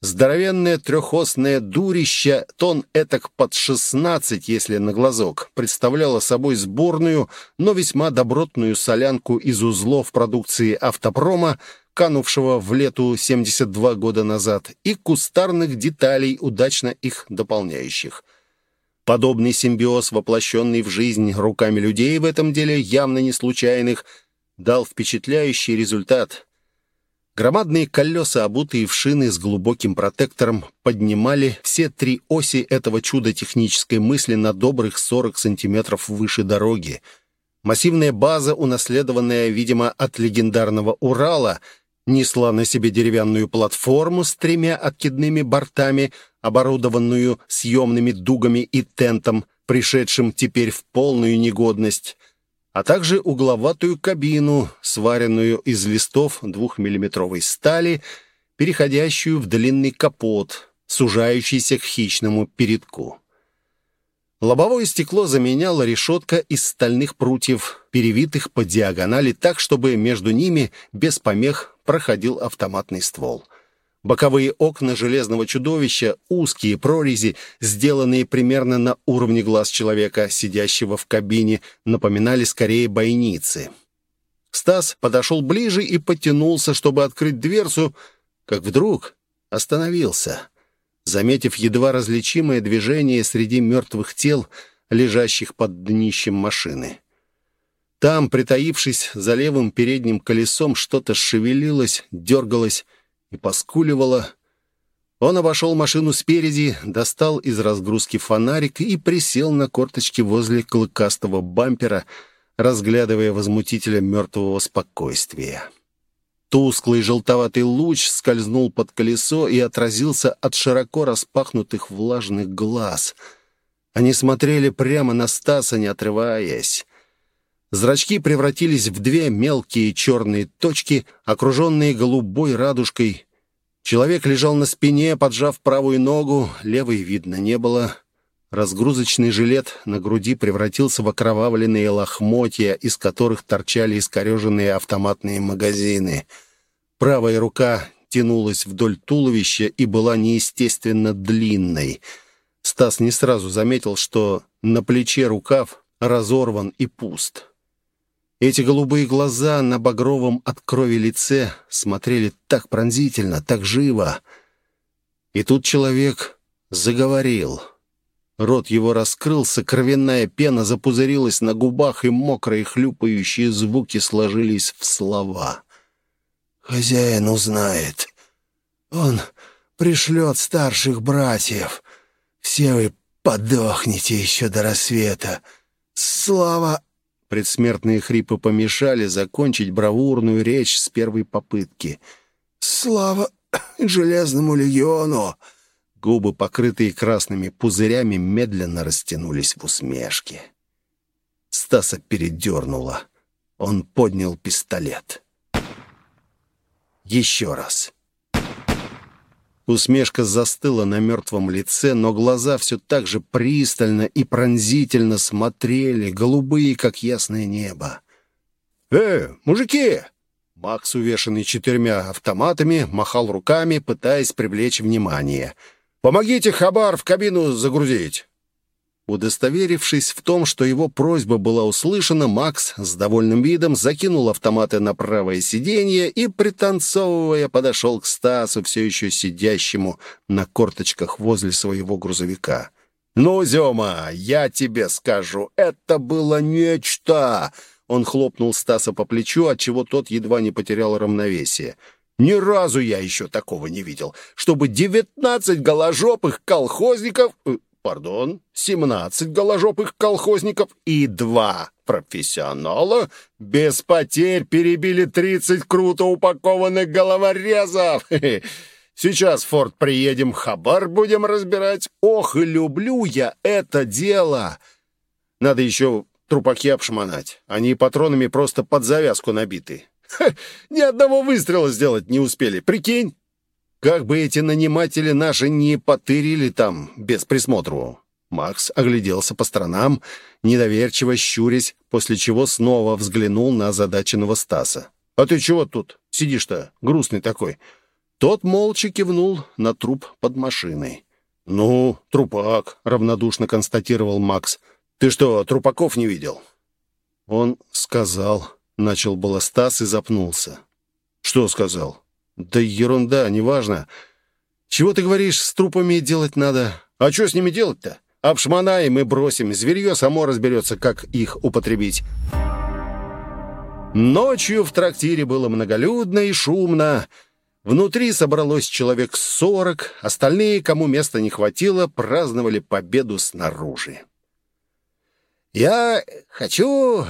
Здоровенное трехосное дурище, тон этак под шестнадцать, если на глазок, представляло собой сборную, но весьма добротную солянку из узлов продукции автопрома, канувшего в лету 72 года назад, и кустарных деталей, удачно их дополняющих. Подобный симбиоз, воплощенный в жизнь руками людей в этом деле, явно не случайных, дал впечатляющий результат. Громадные колеса, обутые в шины с глубоким протектором, поднимали все три оси этого чуда технической мысли на добрых 40 сантиметров выше дороги. Массивная база, унаследованная, видимо, от легендарного «Урала», несла на себе деревянную платформу с тремя откидными бортами, оборудованную съемными дугами и тентом, пришедшим теперь в полную негодность, а также угловатую кабину, сваренную из листов двухмиллиметровой стали, переходящую в длинный капот, сужающийся к хищному передку. Лобовое стекло заменяла решетка из стальных прутьев, перевитых по диагонали так, чтобы между ними без помех проходил автоматный ствол. Боковые окна железного чудовища, узкие прорези, сделанные примерно на уровне глаз человека, сидящего в кабине, напоминали скорее бойницы. Стас подошел ближе и потянулся, чтобы открыть дверцу, как вдруг остановился, заметив едва различимое движение среди мертвых тел, лежащих под днищем машины. Там, притаившись за левым передним колесом, что-то шевелилось, дергалось и поскуливало. Он обошел машину спереди, достал из разгрузки фонарик и присел на корточки возле клыкастого бампера, разглядывая возмутителя мертвого спокойствия. Тусклый желтоватый луч скользнул под колесо и отразился от широко распахнутых влажных глаз. Они смотрели прямо на Стаса, не отрываясь. Зрачки превратились в две мелкие черные точки, окруженные голубой радужкой. Человек лежал на спине, поджав правую ногу, левой видно не было. Разгрузочный жилет на груди превратился в окровавленные лохмотья, из которых торчали искореженные автоматные магазины. Правая рука тянулась вдоль туловища и была неестественно длинной. Стас не сразу заметил, что на плече рукав разорван и пуст. Эти голубые глаза на багровом от крови лице смотрели так пронзительно, так живо. И тут человек заговорил. Рот его раскрылся, кровяная пена запузырилась на губах, и мокрые хлюпающие звуки сложились в слова. «Хозяин узнает. Он пришлет старших братьев. Все вы подохнете еще до рассвета. Слава Предсмертные хрипы помешали закончить бравурную речь с первой попытки. «Слава Железному легиону!» Губы, покрытые красными пузырями, медленно растянулись в усмешке. Стаса передернуло. Он поднял пистолет. Еще раз. Усмешка застыла на мертвом лице, но глаза все так же пристально и пронзительно смотрели, голубые, как ясное небо. «Э, мужики!» Макс, увешанный четырьмя автоматами, махал руками, пытаясь привлечь внимание. «Помогите Хабар в кабину загрузить!» Удостоверившись в том, что его просьба была услышана, Макс с довольным видом закинул автоматы на правое сиденье и, пританцовывая, подошел к Стасу, все еще сидящему на корточках возле своего грузовика. «Ну, Зема, я тебе скажу, это было нечто!» Он хлопнул Стаса по плечу, отчего тот едва не потерял равновесие. «Ни разу я еще такого не видел, чтобы девятнадцать голожопых колхозников...» пардон, 17 голожопых колхозников и два профессионала без потерь перебили 30 круто упакованных головорезов. Сейчас в форт приедем, хабар будем разбирать. Ох, и люблю я это дело. Надо еще трупаки обшмонать. Они патронами просто под завязку набиты. Ха, ни одного выстрела сделать не успели, прикинь? Как бы эти наниматели наши не потырили там без присмотру. Макс огляделся по сторонам, недоверчиво щурясь, после чего снова взглянул на задаченного Стаса. «А ты чего тут сидишь-то, грустный такой?» Тот молча кивнул на труп под машиной. «Ну, трупак», — равнодушно констатировал Макс. «Ты что, трупаков не видел?» Он сказал, начал было Стас и запнулся. «Что сказал?» «Да ерунда, неважно. Чего ты говоришь, с трупами делать надо? А что с ними делать-то? Обшмонаем и бросим. Зверье само разберется, как их употребить». Ночью в трактире было многолюдно и шумно. Внутри собралось человек сорок, остальные, кому места не хватило, праздновали победу снаружи. «Я хочу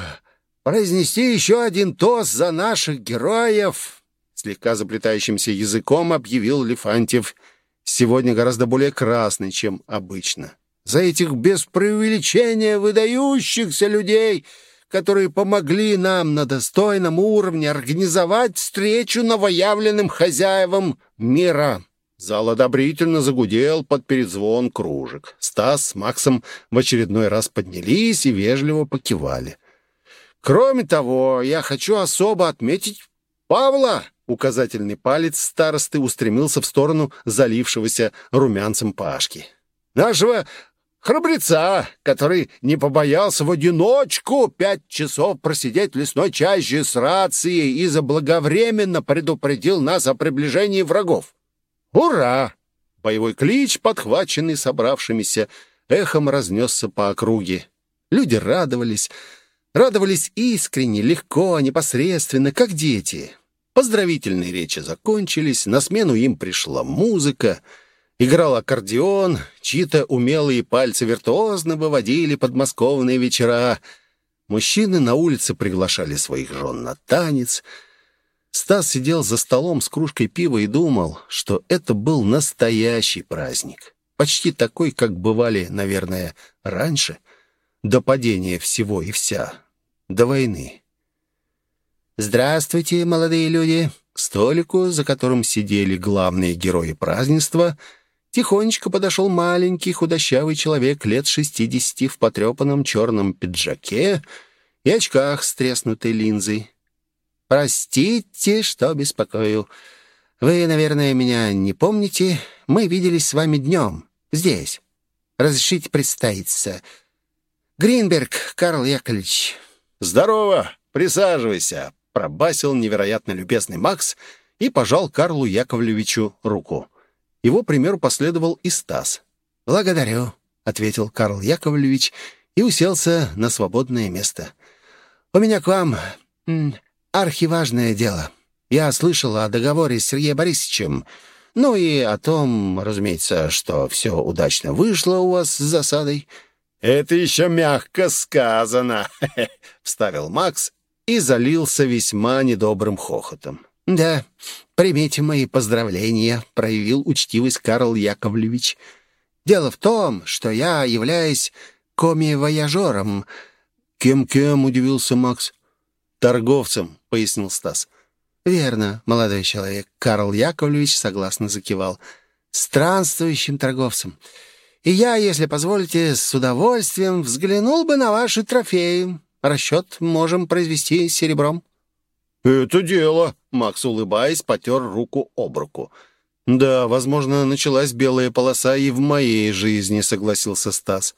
произнести еще один тост за наших героев», слегка заплетающимся языком объявил Лефантьев, сегодня гораздо более красный, чем обычно. «За этих без преувеличения выдающихся людей, которые помогли нам на достойном уровне организовать встречу новоявленным хозяевам мира». Зал одобрительно загудел под перезвон кружек. Стас с Максом в очередной раз поднялись и вежливо покивали. «Кроме того, я хочу особо отметить Павла, Указательный палец старосты устремился в сторону залившегося румянцем Пашки. «Нашего храбреца, который не побоялся в одиночку пять часов просидеть в лесной чаще с рацией и заблаговременно предупредил нас о приближении врагов. Ура!» Боевой клич, подхваченный собравшимися, эхом разнесся по округе. Люди радовались, Радовались искренне, легко, непосредственно, как дети. Поздравительные речи закончились, на смену им пришла музыка, играл аккордеон, чьи-то умелые пальцы виртуозно выводили подмосковные вечера. Мужчины на улице приглашали своих жен на танец. Стас сидел за столом с кружкой пива и думал, что это был настоящий праздник. Почти такой, как бывали, наверное, раньше, до падения всего и вся, до войны. «Здравствуйте, молодые люди!» К столику, за которым сидели главные герои празднества, тихонечко подошел маленький худощавый человек лет шестидесяти в потрепанном черном пиджаке и очках с треснутой линзой. «Простите, что беспокою. Вы, наверное, меня не помните. Мы виделись с вами днем, здесь. Разрешите представиться. Гринберг Карл Яковлевич». «Здорово! Присаживайся!» Пробасил невероятно любезный Макс и пожал Карлу Яковлевичу руку. Его примеру последовал и Стас. «Благодарю», — ответил Карл Яковлевич и уселся на свободное место. «У меня к вам архиважное дело. Я слышал о договоре с Сергеем Борисовичем, ну и о том, разумеется, что все удачно вышло у вас с засадой». «Это еще мягко сказано», — вставил Макс и залился весьма недобрым хохотом. «Да, примите мои поздравления», — проявил учтивость Карл Яковлевич. «Дело в том, что я являюсь коми-вояжером». «Кем-кем?» — удивился Макс. «Торговцем», — пояснил Стас. «Верно, молодой человек», — Карл Яковлевич согласно закивал. «Странствующим торговцем. И я, если позволите, с удовольствием взглянул бы на ваши трофеи. Расчет можем произвести серебром». «Это дело!» — Макс, улыбаясь, потер руку об руку. «Да, возможно, началась белая полоса и в моей жизни», — согласился Стас.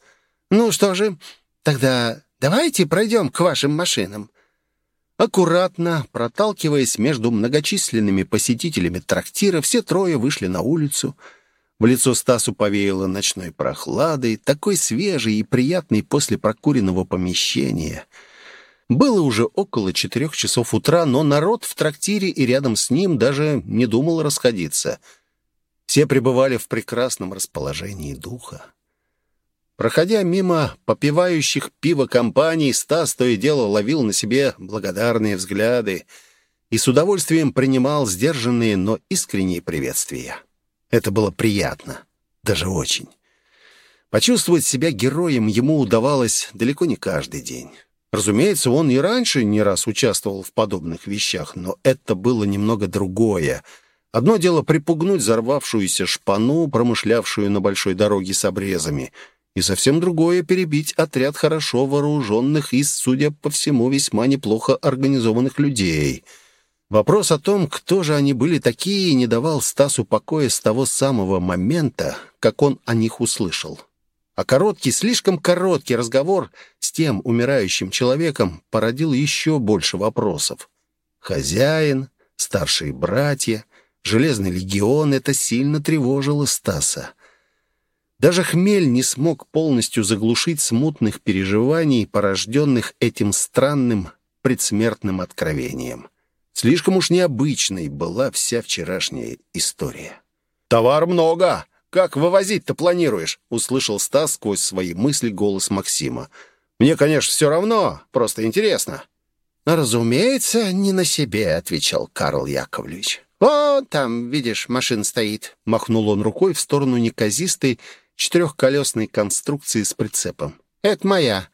«Ну что же, тогда давайте пройдем к вашим машинам». Аккуратно, проталкиваясь между многочисленными посетителями трактира, все трое вышли на улицу — в лицо Стасу повеяло ночной прохладой, такой свежей и приятной после прокуренного помещения. Было уже около четырех часов утра, но народ в трактире и рядом с ним даже не думал расходиться. Все пребывали в прекрасном расположении духа. Проходя мимо попивающих пиво компаний, Стас то и дело ловил на себе благодарные взгляды и с удовольствием принимал сдержанные, но искренние приветствия. Это было приятно, даже очень. Почувствовать себя героем ему удавалось далеко не каждый день. Разумеется, он и раньше не раз участвовал в подобных вещах, но это было немного другое. Одно дело припугнуть взорвавшуюся шпану, промышлявшую на большой дороге с обрезами, и совсем другое — перебить отряд хорошо вооруженных и, судя по всему, весьма неплохо организованных людей — Вопрос о том, кто же они были такие, не давал Стасу покоя с того самого момента, как он о них услышал. А короткий, слишком короткий разговор с тем умирающим человеком породил еще больше вопросов. Хозяин, старшие братья, Железный легион — это сильно тревожило Стаса. Даже хмель не смог полностью заглушить смутных переживаний, порожденных этим странным предсмертным откровением. Слишком уж необычной была вся вчерашняя история. «Товар много! Как вывозить-то планируешь?» — услышал Стас сквозь свои мысли голос Максима. «Мне, конечно, все равно, просто интересно». «Разумеется, не на себе», — отвечал Карл Яковлевич. «Вон там, видишь, машина стоит», — махнул он рукой в сторону неказистой четырехколесной конструкции с прицепом. «Это моя».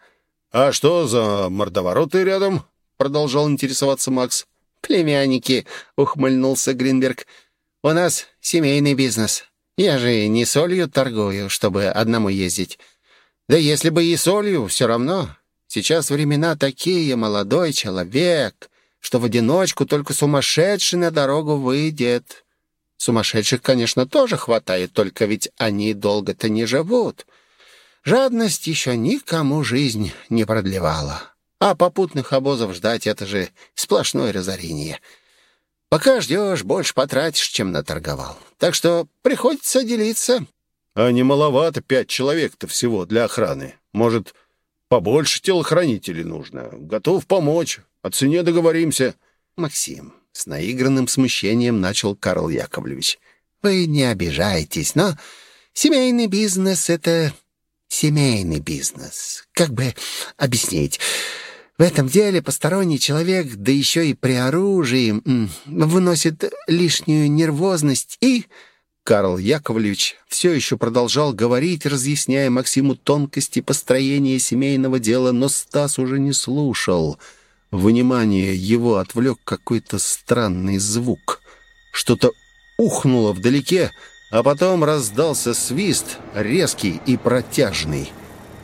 «А что за мордовороты рядом?» — продолжал интересоваться Макс. «Племянники», — ухмыльнулся Гринберг. «У нас семейный бизнес. Я же не солью торгую, чтобы одному ездить. Да если бы и солью, все равно. Сейчас времена такие, молодой человек, что в одиночку только сумасшедший на дорогу выйдет. Сумасшедших, конечно, тоже хватает, только ведь они долго-то не живут. Жадность еще никому жизнь не продлевала». А попутных обозов ждать — это же сплошное разорение. Пока ждешь, больше потратишь, чем наторговал. Так что приходится делиться. А не маловато пять человек-то всего для охраны. Может, Побольше телохранителей нужно. Готов помочь. О цене договоримся». «Максим, с наигранным смущением начал Карл Яковлевич. «Вы не обижайтесь, но семейный бизнес — это семейный бизнес. Как бы объяснить? В этом деле посторонний человек, да еще и при оружии, выносит лишнюю нервозность и...» Карл Яковлевич все еще продолжал говорить, разъясняя Максиму тонкости построения семейного дела, но Стас уже не слушал. Внимание его отвлек какой-то странный звук. Что-то ухнуло вдалеке, а потом раздался свист, резкий и протяжный.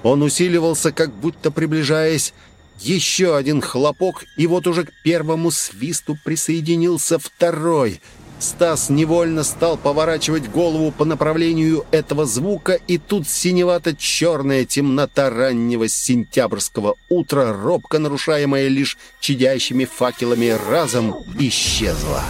Он усиливался, как будто приближаясь. Еще один хлопок, и вот уже к первому свисту присоединился второй. Стас невольно стал поворачивать голову по направлению этого звука, и тут синевато-черная темнота раннего сентябрьского утра, робко нарушаемая лишь чадящими факелами, разом исчезла.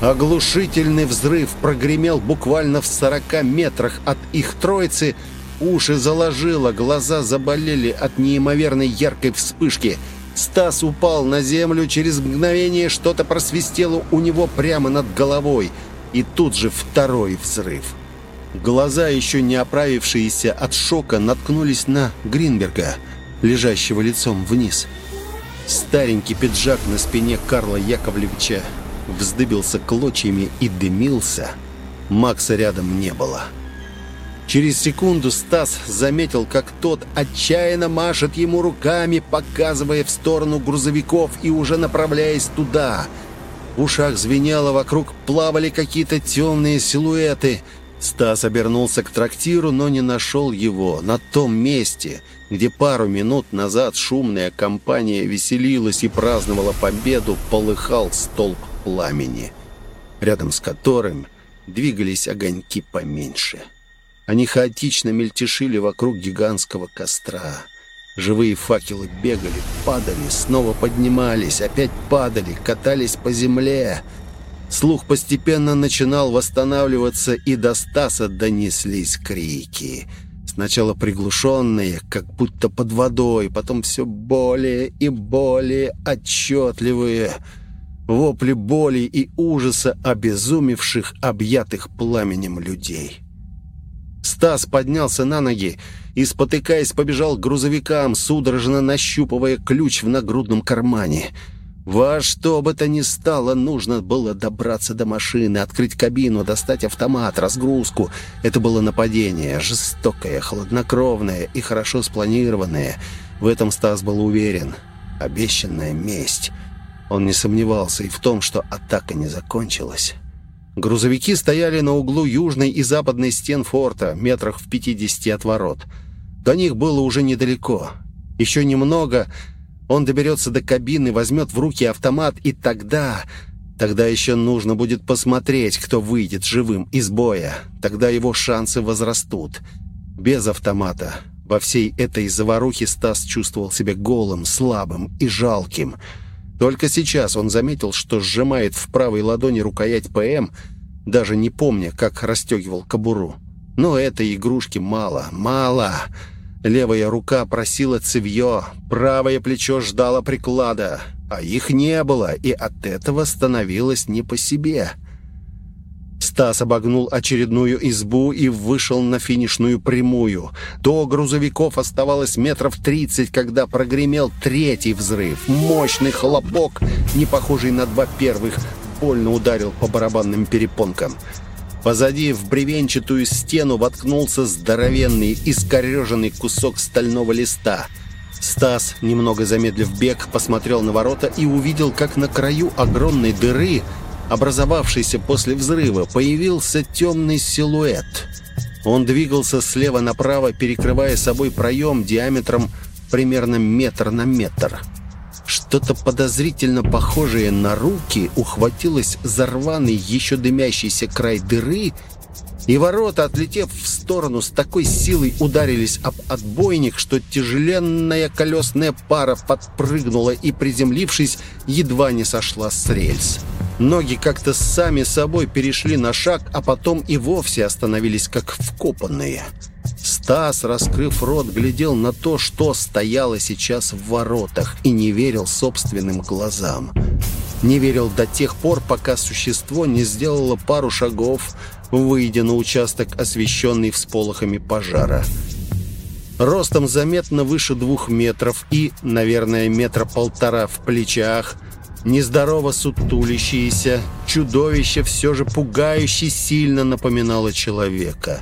Оглушительный взрыв прогремел буквально в сорока метрах от их троицы. Уши заложило, глаза заболели от неимоверной яркой вспышки. Стас упал на землю, через мгновение что-то просвистело у него прямо над головой. И тут же второй взрыв. Глаза, еще не оправившиеся от шока, наткнулись на Гринберга, лежащего лицом вниз. Старенький пиджак на спине Карла Яковлевича вздыбился клочьями и дымился. Макса рядом не было. Через секунду Стас заметил, как тот отчаянно машет ему руками, показывая в сторону грузовиков и уже направляясь туда. В ушах звенело, вокруг плавали какие-то темные силуэты. Стас обернулся к трактиру, но не нашел его. На том месте, где пару минут назад шумная компания веселилась и праздновала победу, полыхал столб пламени, рядом с которым двигались огоньки поменьше. Они хаотично мельтешили вокруг гигантского костра. Живые факелы бегали, падали, снова поднимались, опять падали, катались по земле. Слух постепенно начинал восстанавливаться, и до Стаса донеслись крики. Сначала приглушенные, как будто под водой, потом все более и более отчетливые — вопли боли и ужаса обезумевших, объятых пламенем людей. Стас поднялся на ноги и, спотыкаясь, побежал к грузовикам, судорожно нащупывая ключ в нагрудном кармане. Во что бы то ни стало, нужно было добраться до машины, открыть кабину, достать автомат, разгрузку. Это было нападение, жестокое, хладнокровное и хорошо спланированное. В этом Стас был уверен. Обещанная месть — он не сомневался и в том, что атака не закончилась. Грузовики стояли на углу южной и западной стен форта, метрах в 50 от ворот. До них было уже недалеко. Еще немного, он доберется до кабины, возьмет в руки автомат, и тогда... Тогда еще нужно будет посмотреть, кто выйдет живым из боя. Тогда его шансы возрастут. Без автомата во всей этой заварухе Стас чувствовал себя голым, слабым и жалким — только сейчас он заметил, что сжимает в правой ладони рукоять ПМ, даже не помня, как расстегивал кобуру. Но этой игрушки мало, мало. Левая рука просила цевье, правое плечо ждало приклада, а их не было, и от этого становилось не по себе. Стас обогнул очередную избу и вышел на финишную прямую. До грузовиков оставалось метров тридцать, когда прогремел третий взрыв. Мощный хлопок, не похожий на два первых, больно ударил по барабанным перепонкам. Позади в бревенчатую стену воткнулся здоровенный, искореженный кусок стального листа. Стас, немного замедлив бег, посмотрел на ворота и увидел, как на краю огромной дыры образовавшийся после взрыва, появился темный силуэт. Он двигался слева направо, перекрывая собой проем диаметром примерно метр на метр. Что-то подозрительно похожее на руки ухватилось за рваный, еще дымящийся край дыры, и ворота, отлетев в сторону, с такой силой ударились об отбойник, что тяжеленная колесная пара подпрыгнула и, приземлившись, едва не сошла с рельс. Ноги как-то сами собой перешли на шаг, а потом и вовсе остановились как вкопанные. Стас, раскрыв рот, глядел на то, что стояло сейчас в воротах, и не верил собственным глазам. Не верил до тех пор, пока существо не сделало пару шагов, выйдя на участок, освещенный всполохами пожара. Ростом заметно выше двух метров и, наверное, метра полтора в плечах – Нездорово сутулящееся чудовище все же пугающе сильно напоминало человека.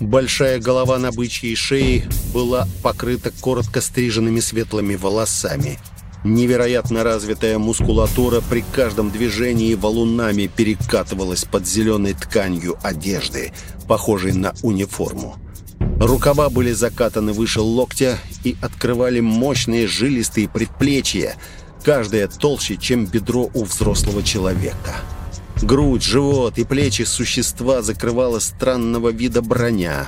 Большая голова на бычьей шее была покрыта коротко стриженными светлыми волосами. Невероятно развитая мускулатура при каждом движении валунами перекатывалась под зеленой тканью одежды, похожей на униформу. Рукава были закатаны выше локтя и открывали мощные жилистые предплечья – каждая толще, чем бедро у взрослого человека. Грудь, живот и плечи существа закрывала странного вида броня.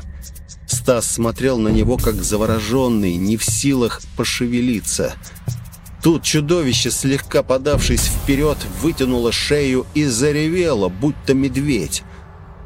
Стас смотрел на него как завороженный, не в силах пошевелиться. Тут чудовище, слегка подавшись вперед, вытянуло шею и заревело, будто медведь.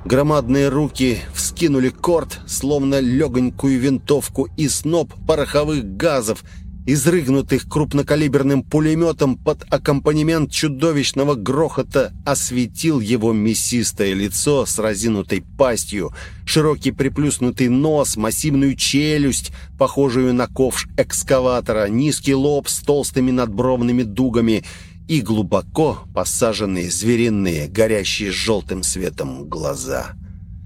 Громадные руки вскинули корт, словно легонькую винтовку, и сноп пороховых газов – изрыгнутых крупнокалиберным пулеметом под аккомпанемент чудовищного грохота, осветил его мясистое лицо с разинутой пастью, широкий приплюснутый нос, массивную челюсть, похожую на ковш экскаватора, низкий лоб с толстыми надбровными дугами и глубоко посаженные звериные, горящие желтым светом глаза.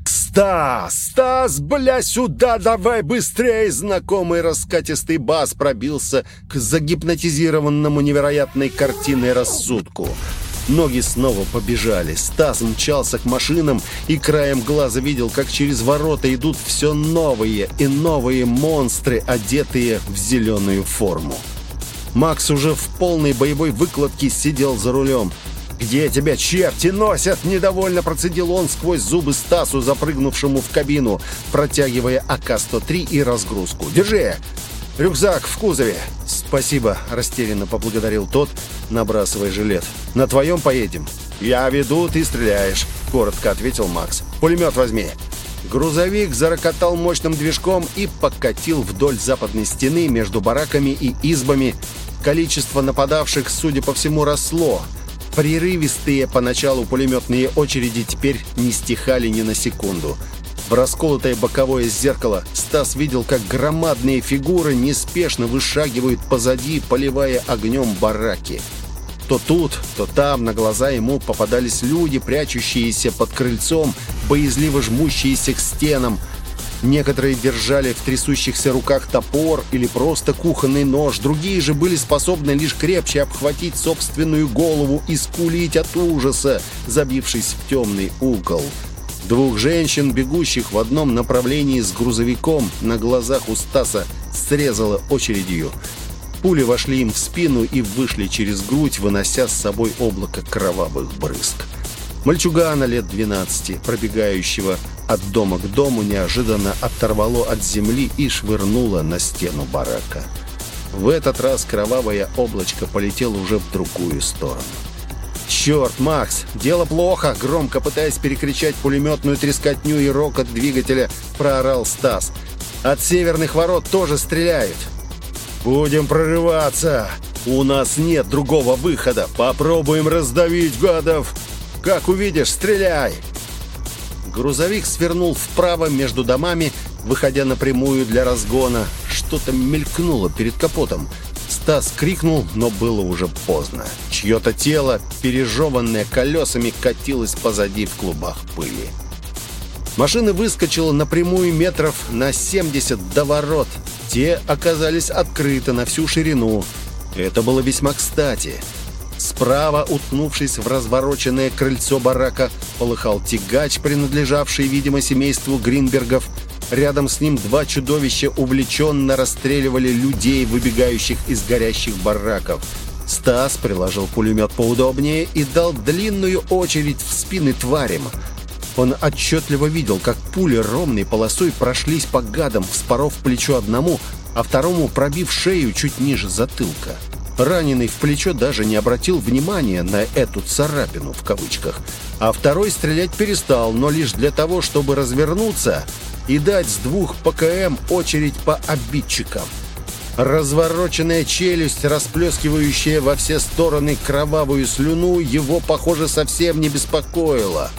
«Стас! Стас, бля, сюда давай быстрее!» Знакомый раскатистый бас пробился к загипнотизированному невероятной картиной рассудку. Ноги снова побежали. Стас мчался к машинам и краем глаза видел, как через ворота идут все новые и новые монстры, одетые в зеленую форму. Макс уже в полной боевой выкладке сидел за рулем. «Где тебя черти носят?» — недовольно процедил он сквозь зубы Стасу, запрыгнувшему в кабину, протягивая АК-103 и разгрузку. «Держи! Рюкзак в кузове!» «Спасибо!» — растерянно поблагодарил тот, набрасывая жилет. «На твоем поедем?» «Я веду, ты стреляешь», — коротко ответил Макс. «Пулемет возьми». Грузовик зарокотал мощным движком и покатил вдоль западной стены между бараками и избами. Количество нападавших, судя по всему, росло — Прерывистые поначалу пулеметные очереди теперь не стихали ни на секунду. В расколотое боковое зеркало Стас видел, как громадные фигуры неспешно вышагивают позади, поливая огнем бараки. То тут, то там на глаза ему попадались люди, прячущиеся под крыльцом, боязливо жмущиеся к стенам, Некоторые держали в трясущихся руках топор или просто кухонный нож, другие же были способны лишь крепче обхватить собственную голову и скулить от ужаса, забившись в темный угол. Двух женщин, бегущих в одном направлении с грузовиком, на глазах у Стаса срезало очередью. Пули вошли им в спину и вышли через грудь, вынося с собой облако кровавых брызг. Мальчугана лет 12, пробегающего от дома к дому, неожиданно оторвало от земли и швырнуло на стену барака. В этот раз кровавое облачко полетело уже в другую сторону. «Черт, Макс, дело плохо!» Громко пытаясь перекричать пулеметную трескотню и рокот двигателя, проорал Стас. «От северных ворот тоже стреляют!» «Будем прорываться! У нас нет другого выхода! Попробуем раздавить гадов!» Как увидишь, стреляй!» Грузовик свернул вправо между домами, выходя напрямую для разгона. Что-то мелькнуло перед капотом. Стас крикнул, но было уже поздно. Чье-то тело, пережеванное колесами, катилось позади в клубах пыли. Машина выскочила напрямую метров на 70 до ворот. Те оказались открыты на всю ширину. Это было весьма кстати. Справа, утнувшись в развороченное крыльцо барака, полыхал тягач, принадлежавший, видимо, семейству Гринбергов. Рядом с ним два чудовища увлеченно расстреливали людей, выбегающих из горящих бараков. Стас приложил пулемет поудобнее и дал длинную очередь в спины тварям. Он отчетливо видел, как пули ровной полосой прошлись по гадам, вспоров плечо одному, а второму пробив шею чуть ниже затылка. Раненый в плечо даже не обратил внимания на эту «царапину» в кавычках. А второй стрелять перестал, но лишь для того, чтобы развернуться и дать с двух ПКМ очередь по обидчикам. Развороченная челюсть, расплескивающая во все стороны кровавую слюну, его, похоже, совсем не беспокоила.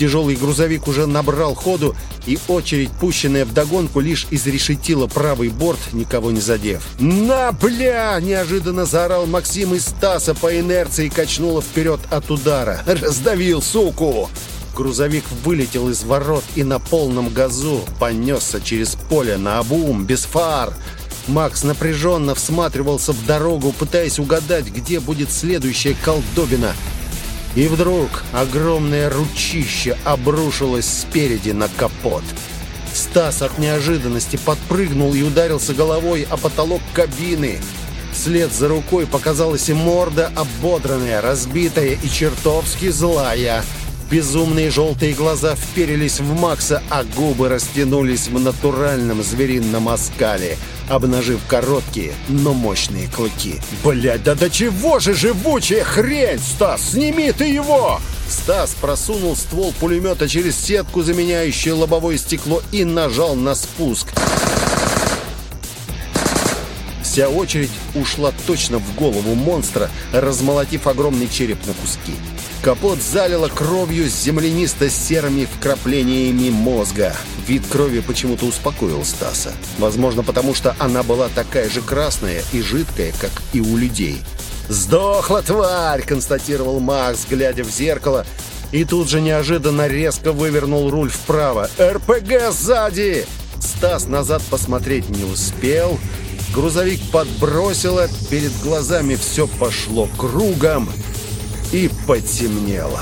Тяжелый грузовик уже набрал ходу, и очередь, пущенная вдогонку, лишь изрешетила правый борт, никого не задев. «На, бля!» – неожиданно заорал Максим, и Стаса по инерции качнуло вперед от удара. «Раздавил, суку!» Грузовик вылетел из ворот и на полном газу понесся через поле на обум, без фар – Макс напряженно всматривался в дорогу, пытаясь угадать, где будет следующая колдобина. И вдруг огромное ручище обрушилось спереди на капот. Стас от неожиданности подпрыгнул и ударился головой о потолок кабины. Вслед за рукой показалась и морда ободранная, разбитая и чертовски злая. Безумные желтые глаза вперились в Макса, а губы растянулись в натуральном зверином оскале, обнажив короткие, но мощные клыки. «Блядь, да до чего же живучая хрень, Стас! Сними ты его!» Стас просунул ствол пулемета через сетку, заменяющую лобовое стекло, и нажал на спуск. Вся очередь ушла точно в голову монстра, размолотив огромный череп на куски. Капот залило кровью с землянисто-серыми вкраплениями мозга. Вид крови почему-то успокоил Стаса. Возможно, потому что она была такая же красная и жидкая, как и у людей. «Сдохла тварь!» — констатировал Макс, глядя в зеркало, и тут же неожиданно резко вывернул руль вправо. «РПГ сзади!» Стас назад посмотреть не успел. Грузовик подбросило, перед глазами все пошло кругом и потемнело.